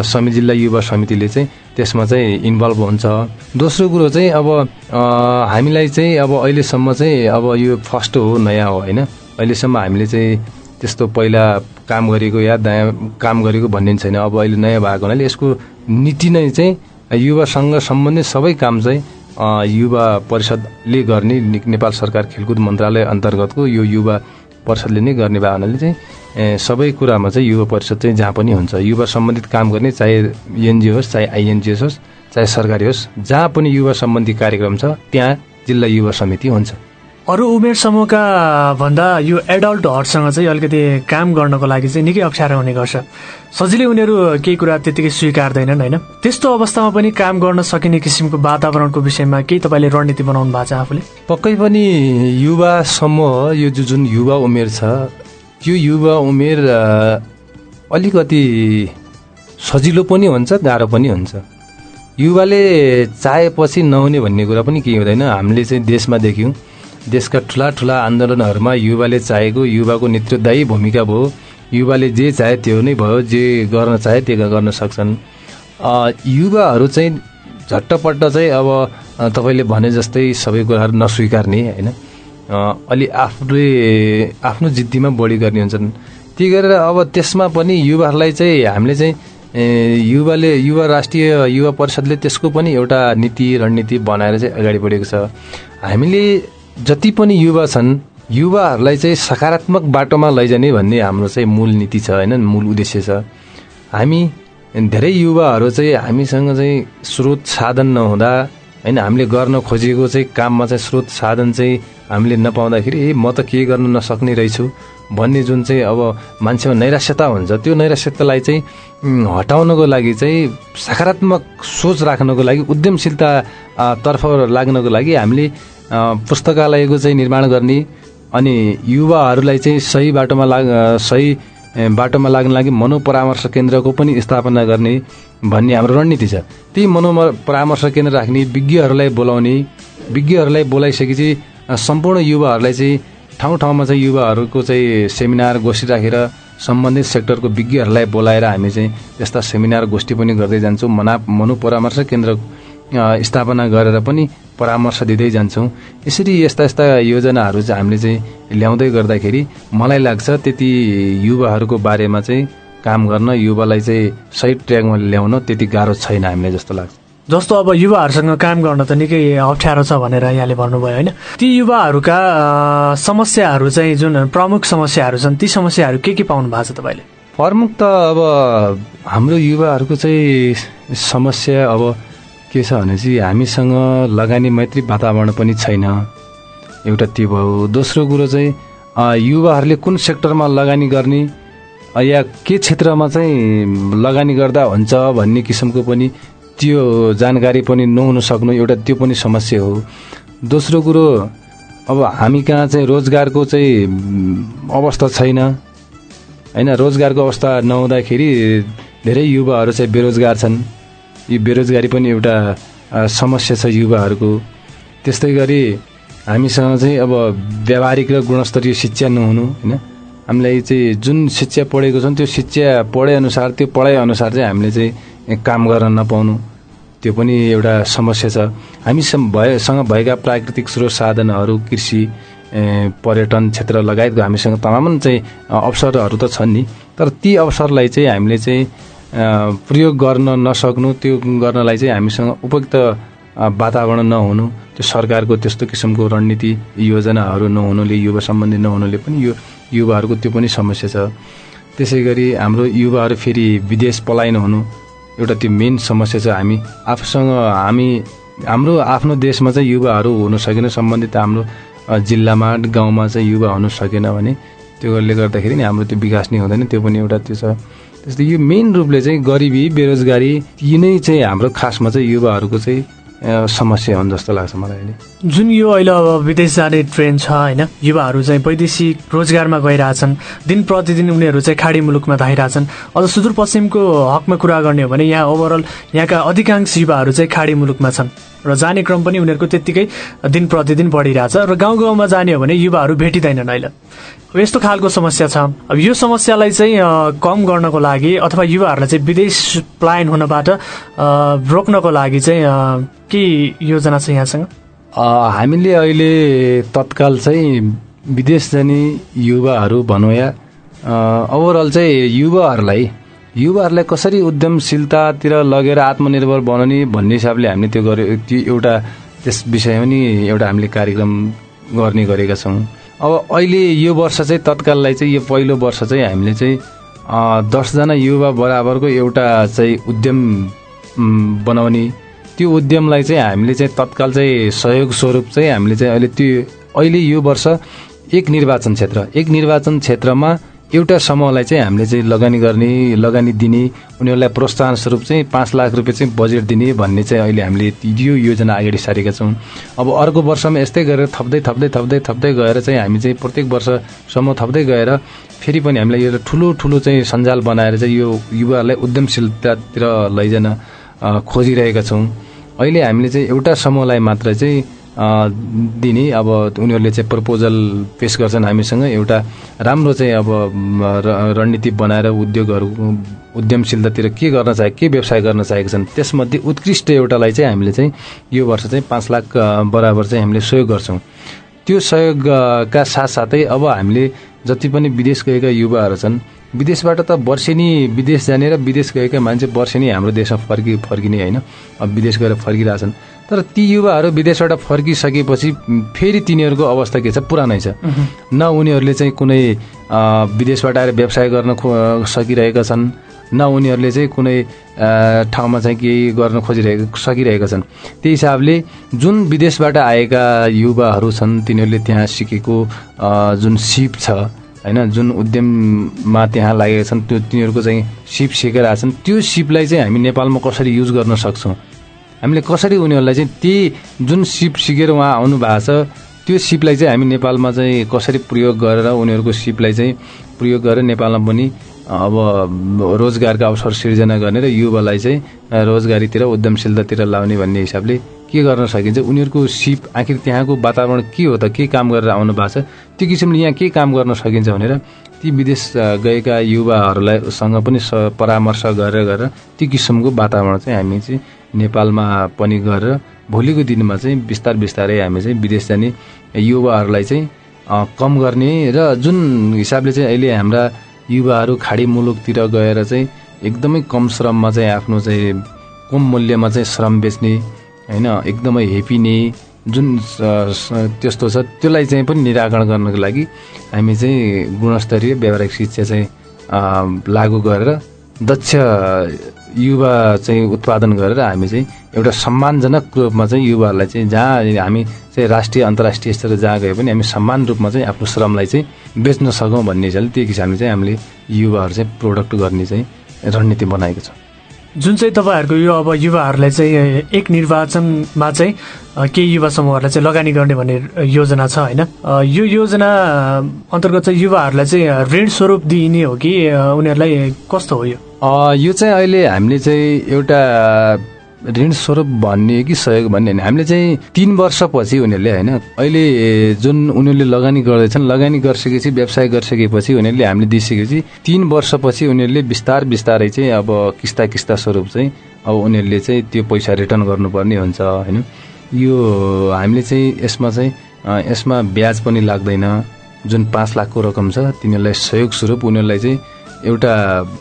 समिति जिल्ला युवा समितिले चाहिँ त्यसमा चाहिँ इन्भल्भ हुन्छ। दोस्रो कुरो चाहिँ अब हामीलाई चाहिँ अब अहिलेसम्म चाहिँ अब यो फर्स्ट हो नयाँ हो होइन? अहिलेसम्म हामीले चाहिँ त्यस्तो पहिला काम गरेको या दायाँ काम गरेको भन्ने छैन। अब अहिले नयाँ भएको हुनाले यसको नीति नै चाहिँ युवासँग सम्बन्धित सबै काम चाहिँ युवा परिषदले गर्ने नेपाल सरकार खेलकुद मन्त्रालय अन्तर्गतको यो युवा परिषदले नै गर्ने भए हुनाले चाहिँ सबै कुरामा चाहिँ युवा परिषद चाहिँ जहाँ पनि हुन्छ युवा सम्बन्धित काम गर्ने चाहे एनजिओ होस् चाहे आइएनजिओ होस् चाहे सरकारी होस् जहाँ पनि युवा सम्बन्धी कार्यक्रम छ त्यहाँ जिल्ला युवा समिति हुन्छ।
अरू उमेर समूहका भन्दा यो एडल्टहरूसँग चाहिँ अलिकति काम गर्नको लागि चाहिँ निकै अप्ठ्यारो हुने गर्छ। सजिलै उनीहरू केही कुरा त्यतिकै स्वीकार्दैनन् होइन? त्यस्तो अवस्थामा पनि काम गर्न सकिने किसिमको वातावरणको विषयमा केही तपाईँले रणनीति बनाउनु भएको छ आफूले?
पक्कै पनि युवा समूह यो जुन युवा उमेर छ त्यो युवा उमेर अलिकति सजिलो पनि हुन्छ गाह्रो पनि हुन्छ। युवाले चाहेपछि नहुने भन्ने कुरा पनि केही हुँदैन। हामीले चाहिँ देशमा देख्यौँ। देशका ठुला ठुला आन्दोलनहरूमा युवाले चाहेको युवाको नेतृत्वदायी भूमिका भयो। युवाले जे चाहे त्यो नै भयो जे गर्न चाहे त्यो गर्न सक्छन्। युवाहरू चाहिँ झट्टपट्ट चाहिँ अब तपाईँले भने जस्तै सबै कुराहरू नस्वीकार्ने होइन? अलि आफूले आफ्नो जिद्दीमा बढी गर्ने हुन्छन्। त्यही गरेर अब त्यसमा पनि युवाहरूलाई चाहिँ हामीले चाहिँ युवाले युवा राष्ट्रिय युवा परिषदले त्यसको पनि एउटा नीति रणनीति बनाएर चाहिँ अगाडि बढेको छ। हामीले जति पनि युवा छन् युवाहरूलाई चाहिँ सकारात्मक बाटोमा लैजाने भन्ने हाम्रो चाहिँ मूल नीति छ होइन? मूल उद्देश्य छ। हामी धेरै युवाहरू चाहिँ हामीसँग चाहिँ स्रोत साधन नहुँदा होइन? हामीले गर्न खोजेको चाहिँ काममा चाहिँ स्रोत साधन चाहिँ हामीले नपाउँदाखेरि ए म त के गर्न नसक्ने रहेछु? भन्ने जुन चाहिँ अब मान्छेमा नैराश्यता हुन्छ त्यो नैराश्यतालाई चाहिँ हटाउनको लागि चाहिँ सकारात्मक सोच राख्नको लागि उद्यमशीलता आ, तर्फ लाग्नको लागि हामीले पुस्तकालयको चाहिँ निर्माण गर्ने अनि युवाहरूलाई चाहिँ सही बाटोमा लाग सही बाटोमा लाग्न लागि मनोपरामर्श केन्द्रको पनि स्थापना गर्ने भन्ने हाम्रो रणनीति छ। त्यही मनो परामर्श केन्द्र राख्ने विज्ञहरूलाई बोलाउने विज्ञहरूलाई बोलाइसकेपछि सम्पूर्ण युवाहरूलाई चाहिँ ठाउँ ठाउँमा चाहिँ युवाहरूको चाहिँ सेमिनार गोष्ठी राखेर सम्बन्धित सेक्टरको विज्ञहरूलाई बोलाएर हामी चाहिँ यस्ता सेमिनार गोष्ठी पनि गर्दै जान्छौँ। मना मनोपरामर्श केन्द्र स्थापना गरेर पनि परामर्श दिँदै जान्छौँ। यसरी यस्ता यस्ता योजनाहरू चाहिँ हामीले चाहिँ ल्याउँदै गर्दाखेरि मलाई लाग्छ त्यति युवाहरूको बारेमा चाहिँ काम गर्न युवालाई चाहिँ सही ट्र्याकमा ल्याउन त्यति गाह्रो छैन हामीलाई जस्तो लाग्छ।
जस्तो अब युवाहरूसँग काम गर्न त निकै अप्ठ्यारो छ भनेर यहाँले भन्नुभयो होइन। ती युवाहरूका समस्याहरू चाहिँ जुन प्रमुख समस्याहरू छन् ती समस्याहरू के के पाउनु भएको छ तपाईँले?
प्रमुख त अब हाम्रो युवाहरूको चाहिँ समस्या अब के छ भने चाहिँ हामीसँग लगानी मैत्री वातावरण पनि छैन। एउटा त्यो भयो। दोस्रो कुरो चाहिँ युवाहरूले कुन सेक्टरमा लगानी गर्ने या के क्षेत्रमा चाहिँ लगानी गर्दा हुन्छ भन्ने किसिमको पनि त्यो जानकारी पनि नहुन सक्नु एउटा त्यो पनि समस्या हो। दोस्रो कुरो अब हामी कहाँ चाहिँ रोजगारको चाहिँ अवस्था छैन। होइन रोजगारको अवस्था नहुँदाखेरि धेरै युवाहरू चाहिँ बेरोजगार छन्। यो बेरोजगारी पनि एउटा समस्या छ युवाहरूको। त्यस्तै गरी हामीसँग चाहिँ अब व्यावहारिक र गुणस्तरीय शिक्षा नहुनु होइन? हामीलाई चाहिँ जुन शिक्षा पढेको छौँ त्यो शिक्षा पढेअनुसार त्यो पढाइअनुसार चाहिँ हामीले चाहिँ काम गर्न नपाउनु। त्यो पनि एउटा समस्या छ। हामीसँग भएसँग भएका प्राकृतिक स्रोत साधनहरू कृषि पर्यटन क्षेत्र लगायतको हामीसँग तमाम चाहिँ अवसरहरू त छन् नि। तर ती अवसरलाई चाहिँ हामीले चाहिँ प्रयोग गर्न नसक्नु त्यो गर्नलाई चाहिँ हामीसँग उपयुक्त वातावरण नहुनु त्यो सरकारको त्यस्तो किसिमको रणनीति योजनाहरू नहुनुले युवा सम्बन्धी नहुनुले पनि यो युवाहरूको त्यो पनि समस्या छ। त्यसै गरी हाम्रो युवाहरू फेरि विदेश पलायन हुनु एउटा त्यो मेन समस्या छ हामी। आफूसँग हामी हाम्रो आफ्नो देशमा चाहिँ युवाहरू हुन सकेन सम्बन्धित हाम्रो जिल्लामा गाउँमा चाहिँ युवा हुन सकेन भने त्योले गर्दाखेरि नि हाम्रो त्यो विकास नै हुँदैन त्यो पनि एउटा त्यो छ। त्यस्तै यो मेन रूपले चाहिँ गरिबी बेरोजगारी यी नै चाहिँ हाम्रो खासमा चाहिँ युवाहरूको चाहिँ समस्या हुन् जस्तो लाग्छ मलाई अहिले
जुन यो अहिले अब विदेश जाने ट्रेन्ड छ होइन युवाहरू चाहिँ वैदेशिक रोजगारमा गइरहेछन् दिन प्रतिदिन उनीहरू चाहिँ खाडी मुलुकमा धाइरहेछन् अझ सुदूरपश्चिमको हकमा कुरा गर्ने हो भने यहाँ ओभरअल यहाँका अधिकांश युवाहरू चाहिँ खाडी मुलुकमा छन्। र जाने क्रम पनि उनीहरूको त्यत्तिकै दिन प्रतिदिन बढिरहेछ र गाउँ गाउँमा जाने हो भने युवाहरू भेटिँदैनन् अहिले अब यस्तो खालको समस्या छ। अब यो समस्यालाई चाहिँ कम गर्नको लागि अथवा युवाहरूलाई चाहिँ विदेश पलायन हुनबाट रोक्नको लागि चाहिँ के योजना छ यहाँसँग?
हामीले अहिले तत्काल चाहिँ विदेश जाने युवाहरू भनौँ या ओभरअल चाहिँ युवाहरूलाई युवाहरूलाई कसरी उद्यमशीलतातिर लगेर आत्मनिर्भर बनाउने भन्ने हिसाबले हामीले त्यो गरे त्यो एउटा त्यस विषयमा नि एउटा हामीले कार्यक्रम गर्ने गरेका छौँ। अब अहिले यो वर्ष चाहिँ तत्काललाई चाहिँ यो पहिलो वर्ष चाहिँ हामीले चाहिँ दसजना युवा बराबरको एउटा चाहिँ उद्यम बनाउने। त्यो उद्यमलाई चाहिँ हामीले चाहिँ तत्काल चाहिँ सहयोग स्वरूप चाहिँ हामीले चाहिँ अहिले त्यो अहिले यो वर्ष एक निर्वाचन क्षेत्र एक निर्वाचन क्षेत्रमा एउटा समूहलाई चाहिँ हामीले चाहिँ लगानी गर्ने लगानी दिने उनीहरूलाई प्रोत्साहन स्वरूप चाहिँ पाँच लाख रुपियाँ चाहिँ बजेट दिने भन्ने चाहिँ अहिले हामीले यो योजना अगाडि सारेका छौँ। अब अर्को वर्षमा यस्तै गरेर थप्दै थप्दै थप्दै थप्दै गएर चाहिँ हामी चाहिँ प्रत्येक वर्षसम्म थप्दै गएर फेरि पनि हामीलाई यो ठुलो ठुलो चाहिँ सञ्जाल बनाएर चाहिँ यो युवाहरूलाई उद्यमशीलतातिर लैजान खोजिरहेका छौँ। अहिले हामीले चाहिँ एउटा समूहलाई मात्र चाहिँ दिने। अब उनीहरूले चाहिँ प्रपोजल पेस गर्छन् हामीसँग। एउटा राम्रो चाहिँ अब रणनीति बनाएर उद्योगहरू उद्यमशीलतातिर के गर्न चाहे के व्यवसाय गर्न चाहेका छन् त्यसमध्ये उत्कृष्ट एउटालाई चाहिँ हामीले चाहिँ यो वर्ष चाहिँ पाँच लाख बराबर चाहिँ हामीले सहयोग गर्छौँ। त्यो सहयोगका साथसाथै अब हामीले जति पनि विदेश गएका युवाहरू छन् विदेशबाट त वर्षेनी विदेश जाने र विदेश गएका मान्छे वर्षेनी हाम्रो देशमा फर्कि फर्किने होइन। अब विदेश गएर फर्किरहेछन्। तर ती युवाहरू विदेशबाट फर्किसकेपछि फेरि तिनीहरूको अवस्था के छ? पुरानै छ। न उनीहरूले चाहिँ कुनै विदेशबाट आएर व्यवसाय गर्न सकिरहेका छन् न उनीहरूले चाहिँ कुनै ठाउँमा चाहिँ केही गर्न खोजिरहेका सकिरहेका छन्। त्यही हिसाबले जुन विदेशबाट आएका युवाहरू छन् तिनीहरूले त्यहाँ सिकेको जुन सिप छ होइन जुन उद्यममा त्यहाँ लागेका छन् त्यो तिनीहरूको चाहिँ सिप सिकेर आएछन् त्यो सिपलाई चाहिँ हामी नेपालमा कसरी युज गर्न सक्छौँ? हामीले कसरी उनीहरूलाई चाहिँ त्यही जुन सिप सिकेर उहाँ आउनु भएको छ त्यो सिपलाई चाहिँ हामी नेपालमा चाहिँ कसरी प्रयोग गरेर उनीहरूको सिपलाई चाहिँ प्रयोग गरेर नेपालमा पनि अब रोजगारका अवसर सिर्जना गर्ने र युवालाई चाहिँ रोजगारीतिर उद्यमशीलतातिर लाउने भन्ने हिसाबले के गर्न सकिन्छ? उनीहरूको सिप आखिर त्यहाँको वातावरण के हो त? के काम गरेर आउनु भएको छ? त्यो किसिमले यहाँ के काम गर्न सकिन्छ भनेर ती विदेश गएका युवाहरूलाई सँग पनि परामर्श गरेर गरेर त्यो किसिमको वातावरण चाहिँ हामी चाहिँ नेपालमा पनि गरेर भोलिको दिनमा चाहिँ बिस्तार बिस्तारै हामी चाहिँ विदेश जाने युवाहरूलाई चाहिँ कम गर्ने र जुन हिसाबले चाहिँ अहिले हाम्रा युवाहरू खाडी मुलुकतिर गएर चाहिँ एकदमै कम श्रममा चाहिँ आफ्नो चाहिँ कम मूल्यमा चाहिँ श्रम बेच्ने होइन एकदमै हेपिने जुन त्यस्तो छ त्यसलाई चाहिँ पनि निराकरण गर्नको लागि हामी चाहिँ गुणस्तरीय व्यावहारिक शिक्षा चाहिँ लागू गरेर दक्ष युवा चाहिँ उत्पादन गरेर हामी चाहिँ एउटा सम्मानजनक रूपमा चाहिँ युवाहरूलाई चाहिँ जहाँ हामी चाहिँ राष्ट्रिय अन्तर्राष्ट्रिय स्तर जहाँ गए पनि हामी सम्मान रूपमा चाहिँ आफ्नो श्रमलाई चाहिँ बेच्न सकौँ भन्ने हिसाबले त्यो हिसाबले चाहिँ हामीले युवाहरू चाहिँ प्रोडक्ट गर्ने चाहिँ रणनीति बनाएको छ।
जुन चाहिँ तपाईँहरूको यो अब युवाहरूलाई चाहिँ एक निर्वाचनमा चाहिँ केही युवा समूहहरूलाई चाहिँ लगानी गर्ने भन्ने योजना छ होइन? यो योजना अन्तर्गत चाहिँ युवाहरूलाई चाहिँ ऋण स्वरूप दिइने हो कि उनीहरूलाई कस्तो हो यो
चाहिँ अहिले हामीले चाहिँ एउटा ऋण स्वरूप भन्ने कि सहयोग भन्ने होइन। हामीले चाहिँ तिन वर्षपछि उनीहरूले होइन अहिले जुन उनीहरूले लगानी गर्दैछन् लगानी गरिसकेपछि व्यवसाय गरिसकेपछि उनीहरूले हामीले दिइसकेपछि तिन वर्षपछि उनीहरूले बिस्तार बिस्तारै चाहिँ अब किस्ता किस्ता स्वरूप चाहिँ अब उनीहरूले चाहिँ त्यो पैसा रिटर्न गर्नुपर्ने हुन्छ होइन। यो हामीले चाहिँ यसमा चाहिँ यसमा ब्याज पनि लाग्दैन। जुन पाँच लाखको रकम छ तिनीहरूलाई सहयोग स्वरूप उनीहरूलाई चाहिँ एउटा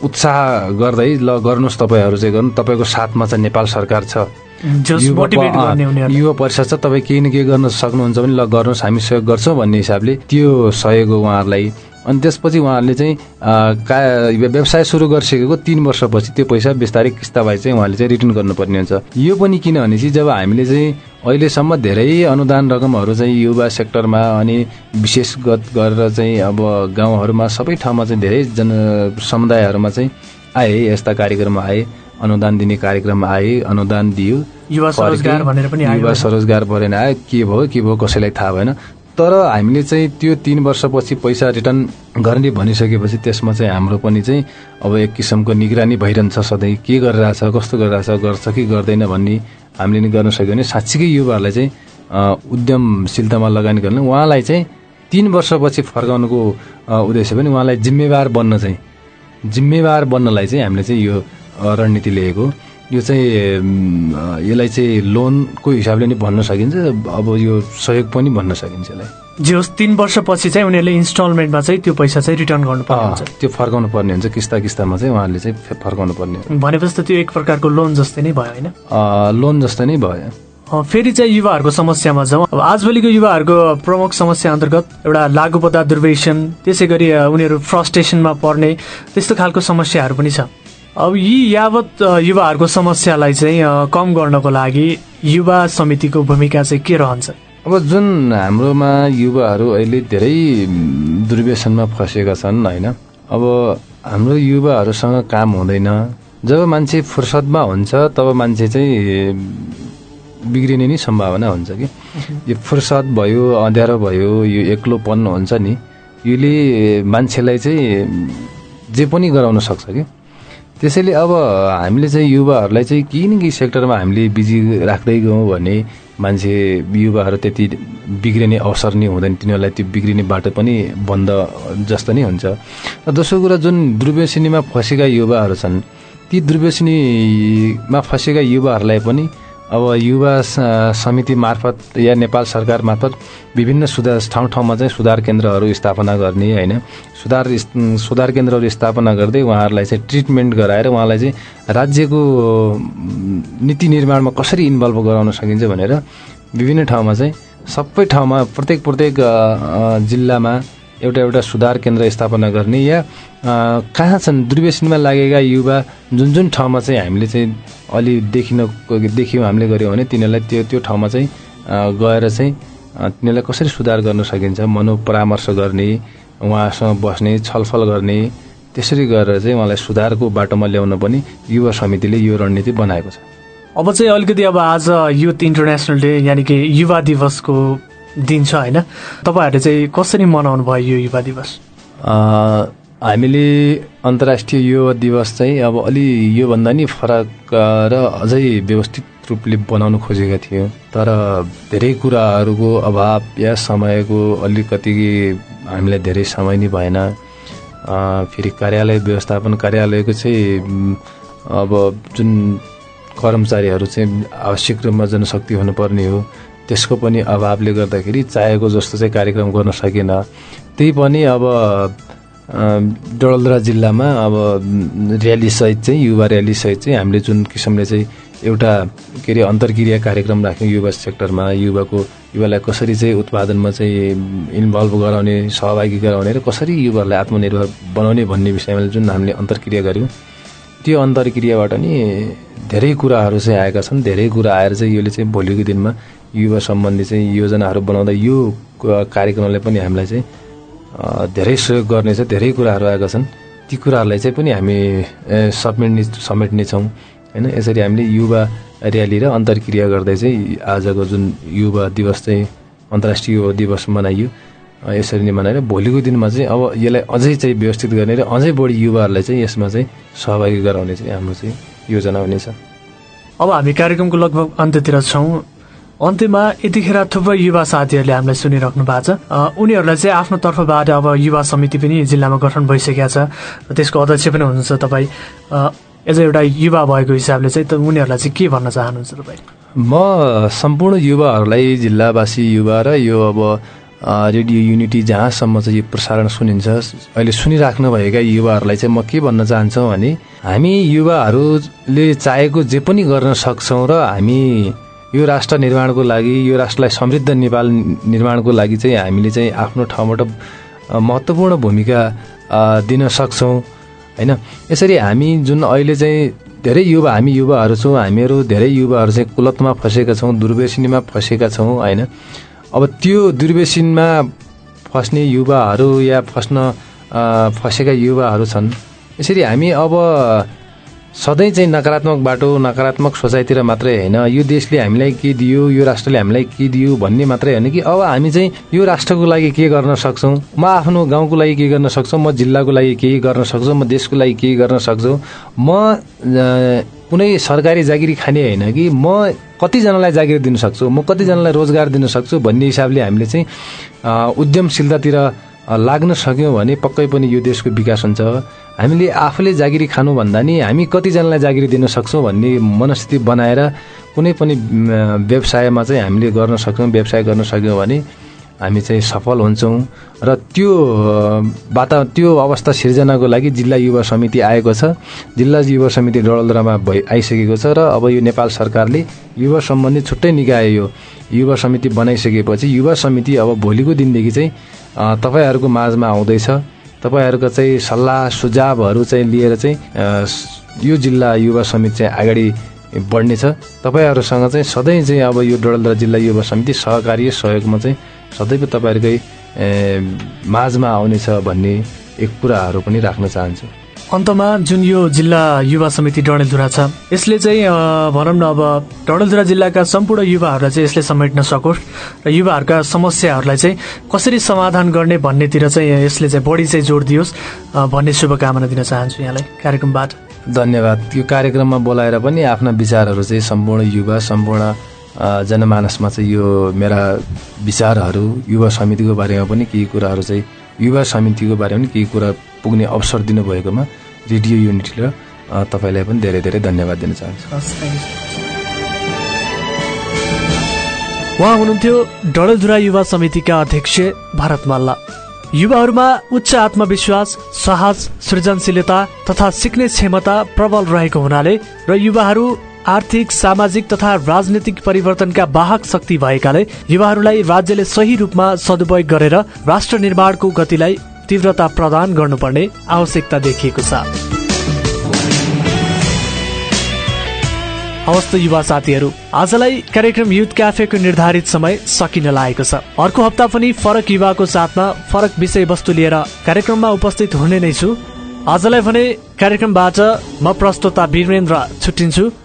उत्साह गर्दै ल गर्नुहोस् तपाईँहरू चाहिँ गर्नु। तपाईँको साथमा चाहिँ नेपाल सरकार छ। युवा परिषद छ तपाईँ केही न केही गर्न सक्नुहुन्छ भने ल गर्नुहोस् हामी सहयोग गर्छौँ भन्ने हिसाबले त्यो सहयोग उहाँहरूलाई अनि त्यसपछि उहाँहरूले चाहिँ का व्यवसाय सुरु गरिसकेको तिन वर्षपछि त्यो पैसा बिस्तारै किस्ता भए चाहिँ उहाँले चाहिँ रिटर्न गर्नुपर्ने हुन्छ। यो पनि किनभने चाहिँ जब हामीले चाहिँ अहिलेसम्म धेरै अनुदान रकमहरू चाहिँ युवा सेक्टरमा अनि विशेषगत गरेर चाहिँ अब गाउँहरूमा सबै ठाउँमा चाहिँ धेरै जन समुदायहरूमा चाहिँ आए यस्ता कार्यक्रम आए अनुदान दिने कार्यक्रम आए अनुदान दियो।
युवा स्वरोजगार भनेर पनि
युवा स्वरोजगार भरेन आयो। के भयो के भयो कसैलाई थाहा भएन। तर हामीले चाहिँ त्यो तिन वर्षपछि पैसा रिटर्न गर्ने भनिसकेपछि त्यसमा चाहिँ हाम्रो पनि चाहिँ अब एक किसिमको निगरानी भइरहन्छ सधैँ। के गरिरहेछ कस्तो गरिरहेछ गर्छ कि गर्दैन भन्ने हामीले नि गर्न सक्यो भने साँच्चीकै युवाहरूलाई चाहिँ उद्यमशीलतामा लगानी गर्न उहाँलाई चाहिँ तिन वर्षपछि फर्काउनुको उद्देश्य पनि उहाँलाई जिम्मेवार बन्न चाहिँ जिम्मेवार बन्नलाई चाहिँ हामीले चाहिँ यो रणनीति लिएको। यो चाहिँ यसलाई चाहिँ लोनको हिसाबले नि भन्न सकिन्छ अब यो सहयोग पनि भन्न सकिन्छ यसलाई।
जे होस् तिन वर्षपछि चाहिँ उनीहरूले इन्स्टलमेन्टमा चाहिँ त्यो पैसा चाहिँ रिटर्न हुन्छ।
त्यो फर्काउनु पर्ने हुन्छ किस्ता किस्तामा चाहिँ उहाँहरूले चाहिँ फर्काउनु पर्ने हो
भनेपछि त त्यो एक प्रकारको लोन जस्तै नै भयो होइन?
लोन जस्तो नै भयो।
फेरि चाहिँ युवाहरूको समस्यामा जाउँ। अब आजभोलिको युवाहरूको प्रमुख समस्या अन्तर्गत एउटा लागु पदार्थ दुर्व्यसन त्यसै गरी उनीहरू फ्रस्ट्रेसनमा पर्ने त्यस्तो खालको समस्याहरू पनि छ। अब यी यावत युवाहरूको समस्यालाई चाहिँ कम गर्नको लागि युवा समितिको भूमिका चाहिँ के रहन्छ?
अब जुन हाम्रोमा युवाहरू अहिले धेरै दुर्व्यसनमा फँसेका छन् होइन? अब हाम्रो युवाहरूसँग काम हुँदैन। जब मान्छे फुर्सदमा हुन्छ तब मान्छे चाहिँ बिग्रिने नै सम्भावना हुन्छ कि? यो फुर्सद भयो अँध्यारो भयो यो एक्लोपन हुन्छ नि यसले मान्छेलाई चाहिँ जे पनि गराउन सक्छ कि? त्यसैले अब हामीले चाहिँ युवाहरूलाई चाहिँ केही न केही सेक्टरमा हामीले बिजी राख्दै गयौँ भने मान्छे युवाहरू त्यति बिग्रिने अवसर नै हुँदैन तिनीहरूलाई त्यो बिग्रिने बाटो पनि बन्द जस्तो नै हुन्छ। र दोस्रो कुरा जुन दुर्व्यसनीमा फँसेका युवाहरू छन् ती दुर्व्यसनीमा फँसेका युवाहरूलाई पनि अब युवा समिति मार्फत या नेपाल सरकार मार्फत विभिन्न सुधार ठाउँ ठाउँमा चाहिँ सुधार केन्द्रहरू स्थापना गर्ने होइन? सुधार सुधार केन्द्रहरू स्थापना गर्दै उहाँहरूलाई चाहिँ ट्रिटमेन्ट गराएर उहाँलाई चाहिँ राज्यको नीति निर्माणमा कसरी इन्भल्भ गराउन सकिन्छ भनेर विभिन्न ठाउँमा चाहिँ सबै ठाउँमा प्रत्येक प्रत्येक जिल्लामा एउटा एउटा सुधार केन्द्र स्थापना गर्ने या कहाँ छन्? दुर्व्यसनमा लागेका युवा जुन जुन ठाउँमा चाहिँ हामीले चाहिँ अलि देखिन देख्यौँ हामीले गऱ्यौँ भने तिनीहरूलाई त्यो त्यो ठाउँमा चाहिँ गएर चाहिँ तिनीहरूलाई कसरी सुधार गर्न सकिन्छ? मनोपरामर्श गर्ने उहाँसँग बस्ने छलफल गर्ने त्यसरी गरेर चाहिँ उहाँलाई सुधारको बाटोमा ल्याउन पनि युवा समितिले यो रणनीति बनाएको छ।
अब चाहिँ अलिकति अब आज युथ इन्टरनेसनल डे यानि कि युवा दिवसको दिन छ होइन? तपाईँहरूले चाहिँ कसरी मनाउनु भयो यो युवा दिवस?
हामीले अन्तर्राष्ट्रिय युवा दिवस चाहिँ अब अलि योभन्दा नि फरक र अझै व्यवस्थित रूपले बनाउन खोजेका थियौँ। तर धेरै कुराहरूको अभाव या समयको अलिकति हामीलाई धेरै समय नै भएन। फेरि कार्यालय व्यवस्थापन कार्यालयको चाहिँ अब जुन कर्मचारीहरू चाहिँ आवश्यक रूपमा जनशक्ति हुनुपर्ने हो त्यसको पनि अभावले गर्दाखेरि चाहेको जस्तो चाहिँ कार्यक्रम गर्न सकेन। त्यही पनि अब अ, डडेलधुरा जिल्लामा अब र्याली सहित चाहिँ युवा र्याली सहित चाहिँ हामीले जुन किसिमले चाहिँ एउटा के अरे अन्तर्क्रिया कार्यक्रम राख्यौँ युवा सेक्टरमा युवाको युवालाई कसरी चाहिँ उत्पादनमा चाहिँ इन्भल्भ गराउने सहभागी गराउने र कसरी युवाहरूलाई आत्मनिर्भर बनाउने भन्ने विषयमा जुन हामीले अन्तर्क्रिया गऱ्यौँ त्यो अन्तर्क्रियाबाट नि धेरै कुराहरू चाहिँ आएका छन् धेरै कुरा आएर चाहिँ यसले चाहिँ भोलिको दिनमा युवा सम्बन्धी चाहिँ योजनाहरू बनाउँदा यो कार्यक्रमले पनि हामीलाई चाहिँ धेरै सहयोग गर्नेछ धेरै कुराहरू आएका छन्। ती कुराहरूलाई चाहिँ पनि हामी समेट्ने समेट्नेछौँ होइन यसरी हामीले युवा र्याली र अन्तर्क्रिया गर्दै चाहिँ आजको जुन युवा दिवस चाहिँ अन्तर्राष्ट्रिय युवा दिवस मनाइयो यसरी नै मनाएर भोलिको दिनमा चाहिँ अब यसलाई अझै चाहिँ व्यवस्थित गर्ने र अझै बढी युवाहरूलाई चाहिँ यसमा चाहिँ सहभागी गराउने चाहिँ हाम्रो चाहिँ योजना हुनेछ।
अब हामी कार्यक्रमको लगभग अन्त्यतिर छौँ। अन्त्यमा यतिखेर थुप्रै युवा साथीहरूले हामीलाई सुनिराख्नु भएको छ। उनीहरूलाई चाहिँ आफ्नो तर्फबाट अब युवा समिति पनि जिल्लामा गठन भइसकेको छ। त्यसको अध्यक्ष पनि हुनुहुन्छ तपाईँ। एज एउटा युवा भएको हिसाबले चाहिँ त उनीहरूलाई चाहिँ के भन्न चाहनुहुन्छ तपाईँ?
म सम्पूर्ण युवाहरूलाई जिल्लावासी युवा र यो अब रेडियो युनिटी जहाँसम्म चाहिँ यो प्रसारण सुनिन्छ अहिले सुनिराख्नु भएका युवाहरूलाई चाहिँ म के भन्न चाहन्छु भने हामी युवाहरूले चाहेको जे पनि गर्न सक्छौँ र हामी यो राष्ट्र निर्माणको लागि यो राष्ट्रलाई समृद्ध नेपाल निर्माणको लागि चाहिँ हामीले चाहिँ आफ्नो ठाउँबाट महत्त्वपूर्ण भूमिका दिन सक्छौँ होइन? यसरी हामी जुन अहिले चाहिँ धेरै युवा हामी युवाहरू छौँ हामीहरू धेरै युवाहरू चाहिँ कुलतमा फँसेका छौँ दुर्व्यसनीमा फँसेका छौँ होइन? अब त्यो दुर्व्यसनमा फस्ने युवाहरू या फस्न फँसेका युवाहरू छन्। यसरी हामी अब सधैँ चाहिँ नकारात्मक बाटो नकारात्मक सोचाइतिर मात्रै होइन। यो देशले हामीलाई के दियो यो राष्ट्रले हामीलाई के दियो भन्ने मात्रै होइन कि अब हामी चाहिँ यो राष्ट्रको लागि के गर्न सक्छौँ? म आफ्नो गाउँको लागि के गर्न सक्छु? म जिल्लाको लागि केही गर्न सक्छु? म देशको लागि केही गर्न सक्छु? म कुनै सरकारी जागिरी खाने होइन कि म कतिजनालाई जागिर दिन सक्छु? म कतिजनालाई रोजगार दिन सक्छु? भन्ने हिसाबले हामीले चाहिँ उद्यमशीलतातिर लाग्न सक्यौँ भने पक्कै पनि यो देशको विकास हुन्छ। हामीले आफूले जागिरी खानु भन्दा नि हामी कतिजनालाई जागिरी दिन सक्छौँ भन्ने मनस्थिति बनाएर कुनै पनि व्यवसायमा चाहिँ हामीले गर्न सक्छौँ व्यवसाय गर्न सक्यौँ भने हामी चाहिँ सफल हुन्छौँ। र त्यो वाता त्यो अवस्था सिर्जनाको लागि जिल्ला युवा समिति आएको छ। जिल्ला युवा समिति डडेलधुरामा भइ आइसकेको छ र अब यो नेपाल सरकारले युवा सम्बन्धी छुट्टै निकाय यो युवा समिति बनाइसकेपछि युवा समिति अब भोलिको दिनदेखि चाहिँ तपाईँहरूको माझमा आउँदैछ। तपाईँहरूको चाहिँ सल्लाह सुझावहरू चाहिँ लिएर चाहिँ यो जिल्ला युवा समिति चाहिँ अगाडि बढ्नेछ। तपाईँहरूसँग चाहिँ सधैँ चाहिँ अब यो डडेलधुरा जिल्ला युवा समिति सहकार्य सहयोगमा चाहिँ सदैव तपाईँहरूकै माझमा आउनेछ भन्ने एक कुराहरू पनि राख्न चाहन्छु।
अन्तमा जुन यो जिल्ला युवा समिति डडेलधुरा छ यसले चाहिँ भनौँ न अब डडेलधुरा जिल्लाका सम्पूर्ण युवाहरूलाई चाहिँ यसले समेट्न सकोस् र युवाहरूका समस्याहरूलाई चाहिँ कसरी समाधान गर्ने भन्नेतिर चाहिँ यसले चाहिँ बढी चाहिँ जोड दियोस् भन्ने शुभकामना दिन चाहन्छु यहाँलाई। कार्यक्रमबाट।
धन्यवाद। यो कार्यक्रममा बोलाएर पनि आफ्ना विचारहरू चाहिँ सम्पूर्ण युवा सम्पूर्ण जनमानसमा चाहिँ यो मेरा विचारहरू युवा समितिको बारेमा पनि केही कुराहरू चाहिँ युवा समितिको बारेमा पनि केही कुरा पुग्ने अवसर दिनुभएकोमा रेडियो युनिटी र अ, तपाईँलाई पनि धेरै धेरै धन्यवाद दिन चाहन्छु।
उहाँ हुनुहुन्थ्यो डडेलधुरा युवा समितिका अध्यक्ष भारत मल्ल। युवाहरूमा उच्च आत्मविश्वास साहस सृजनशीलता तथा सिक्ने क्षमता प्रबल रहेको हुनाले र युवाहरू आर्थिक सामाजिक तथा राजनीतिक परिवर्तनका वाहक शक्ति भएकाले युवाहरूलाई राज्यले सही रूपमा सदुपयोग गरेर राष्ट्र निर्माणको गतिलाई तीव्रता प्रदान गर्नुपर्ने आवश्यकता देखिएको छ। हवस् युवा साथीहरू आजलाई कार्यक्रम युथ क्याफेको निर्धारित समय सकिन लागेको छ। अर्को हप्ता पनि फरक युवाको साथमा फरक विषयवस्तु लिएर कार्यक्रममा उपस्थित हुने नै छु। आजलाई भने कार्यक्रमबाट म प्रस्तोता Birendra छुट्टिन्छु।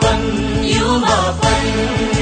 phần yêu mà phần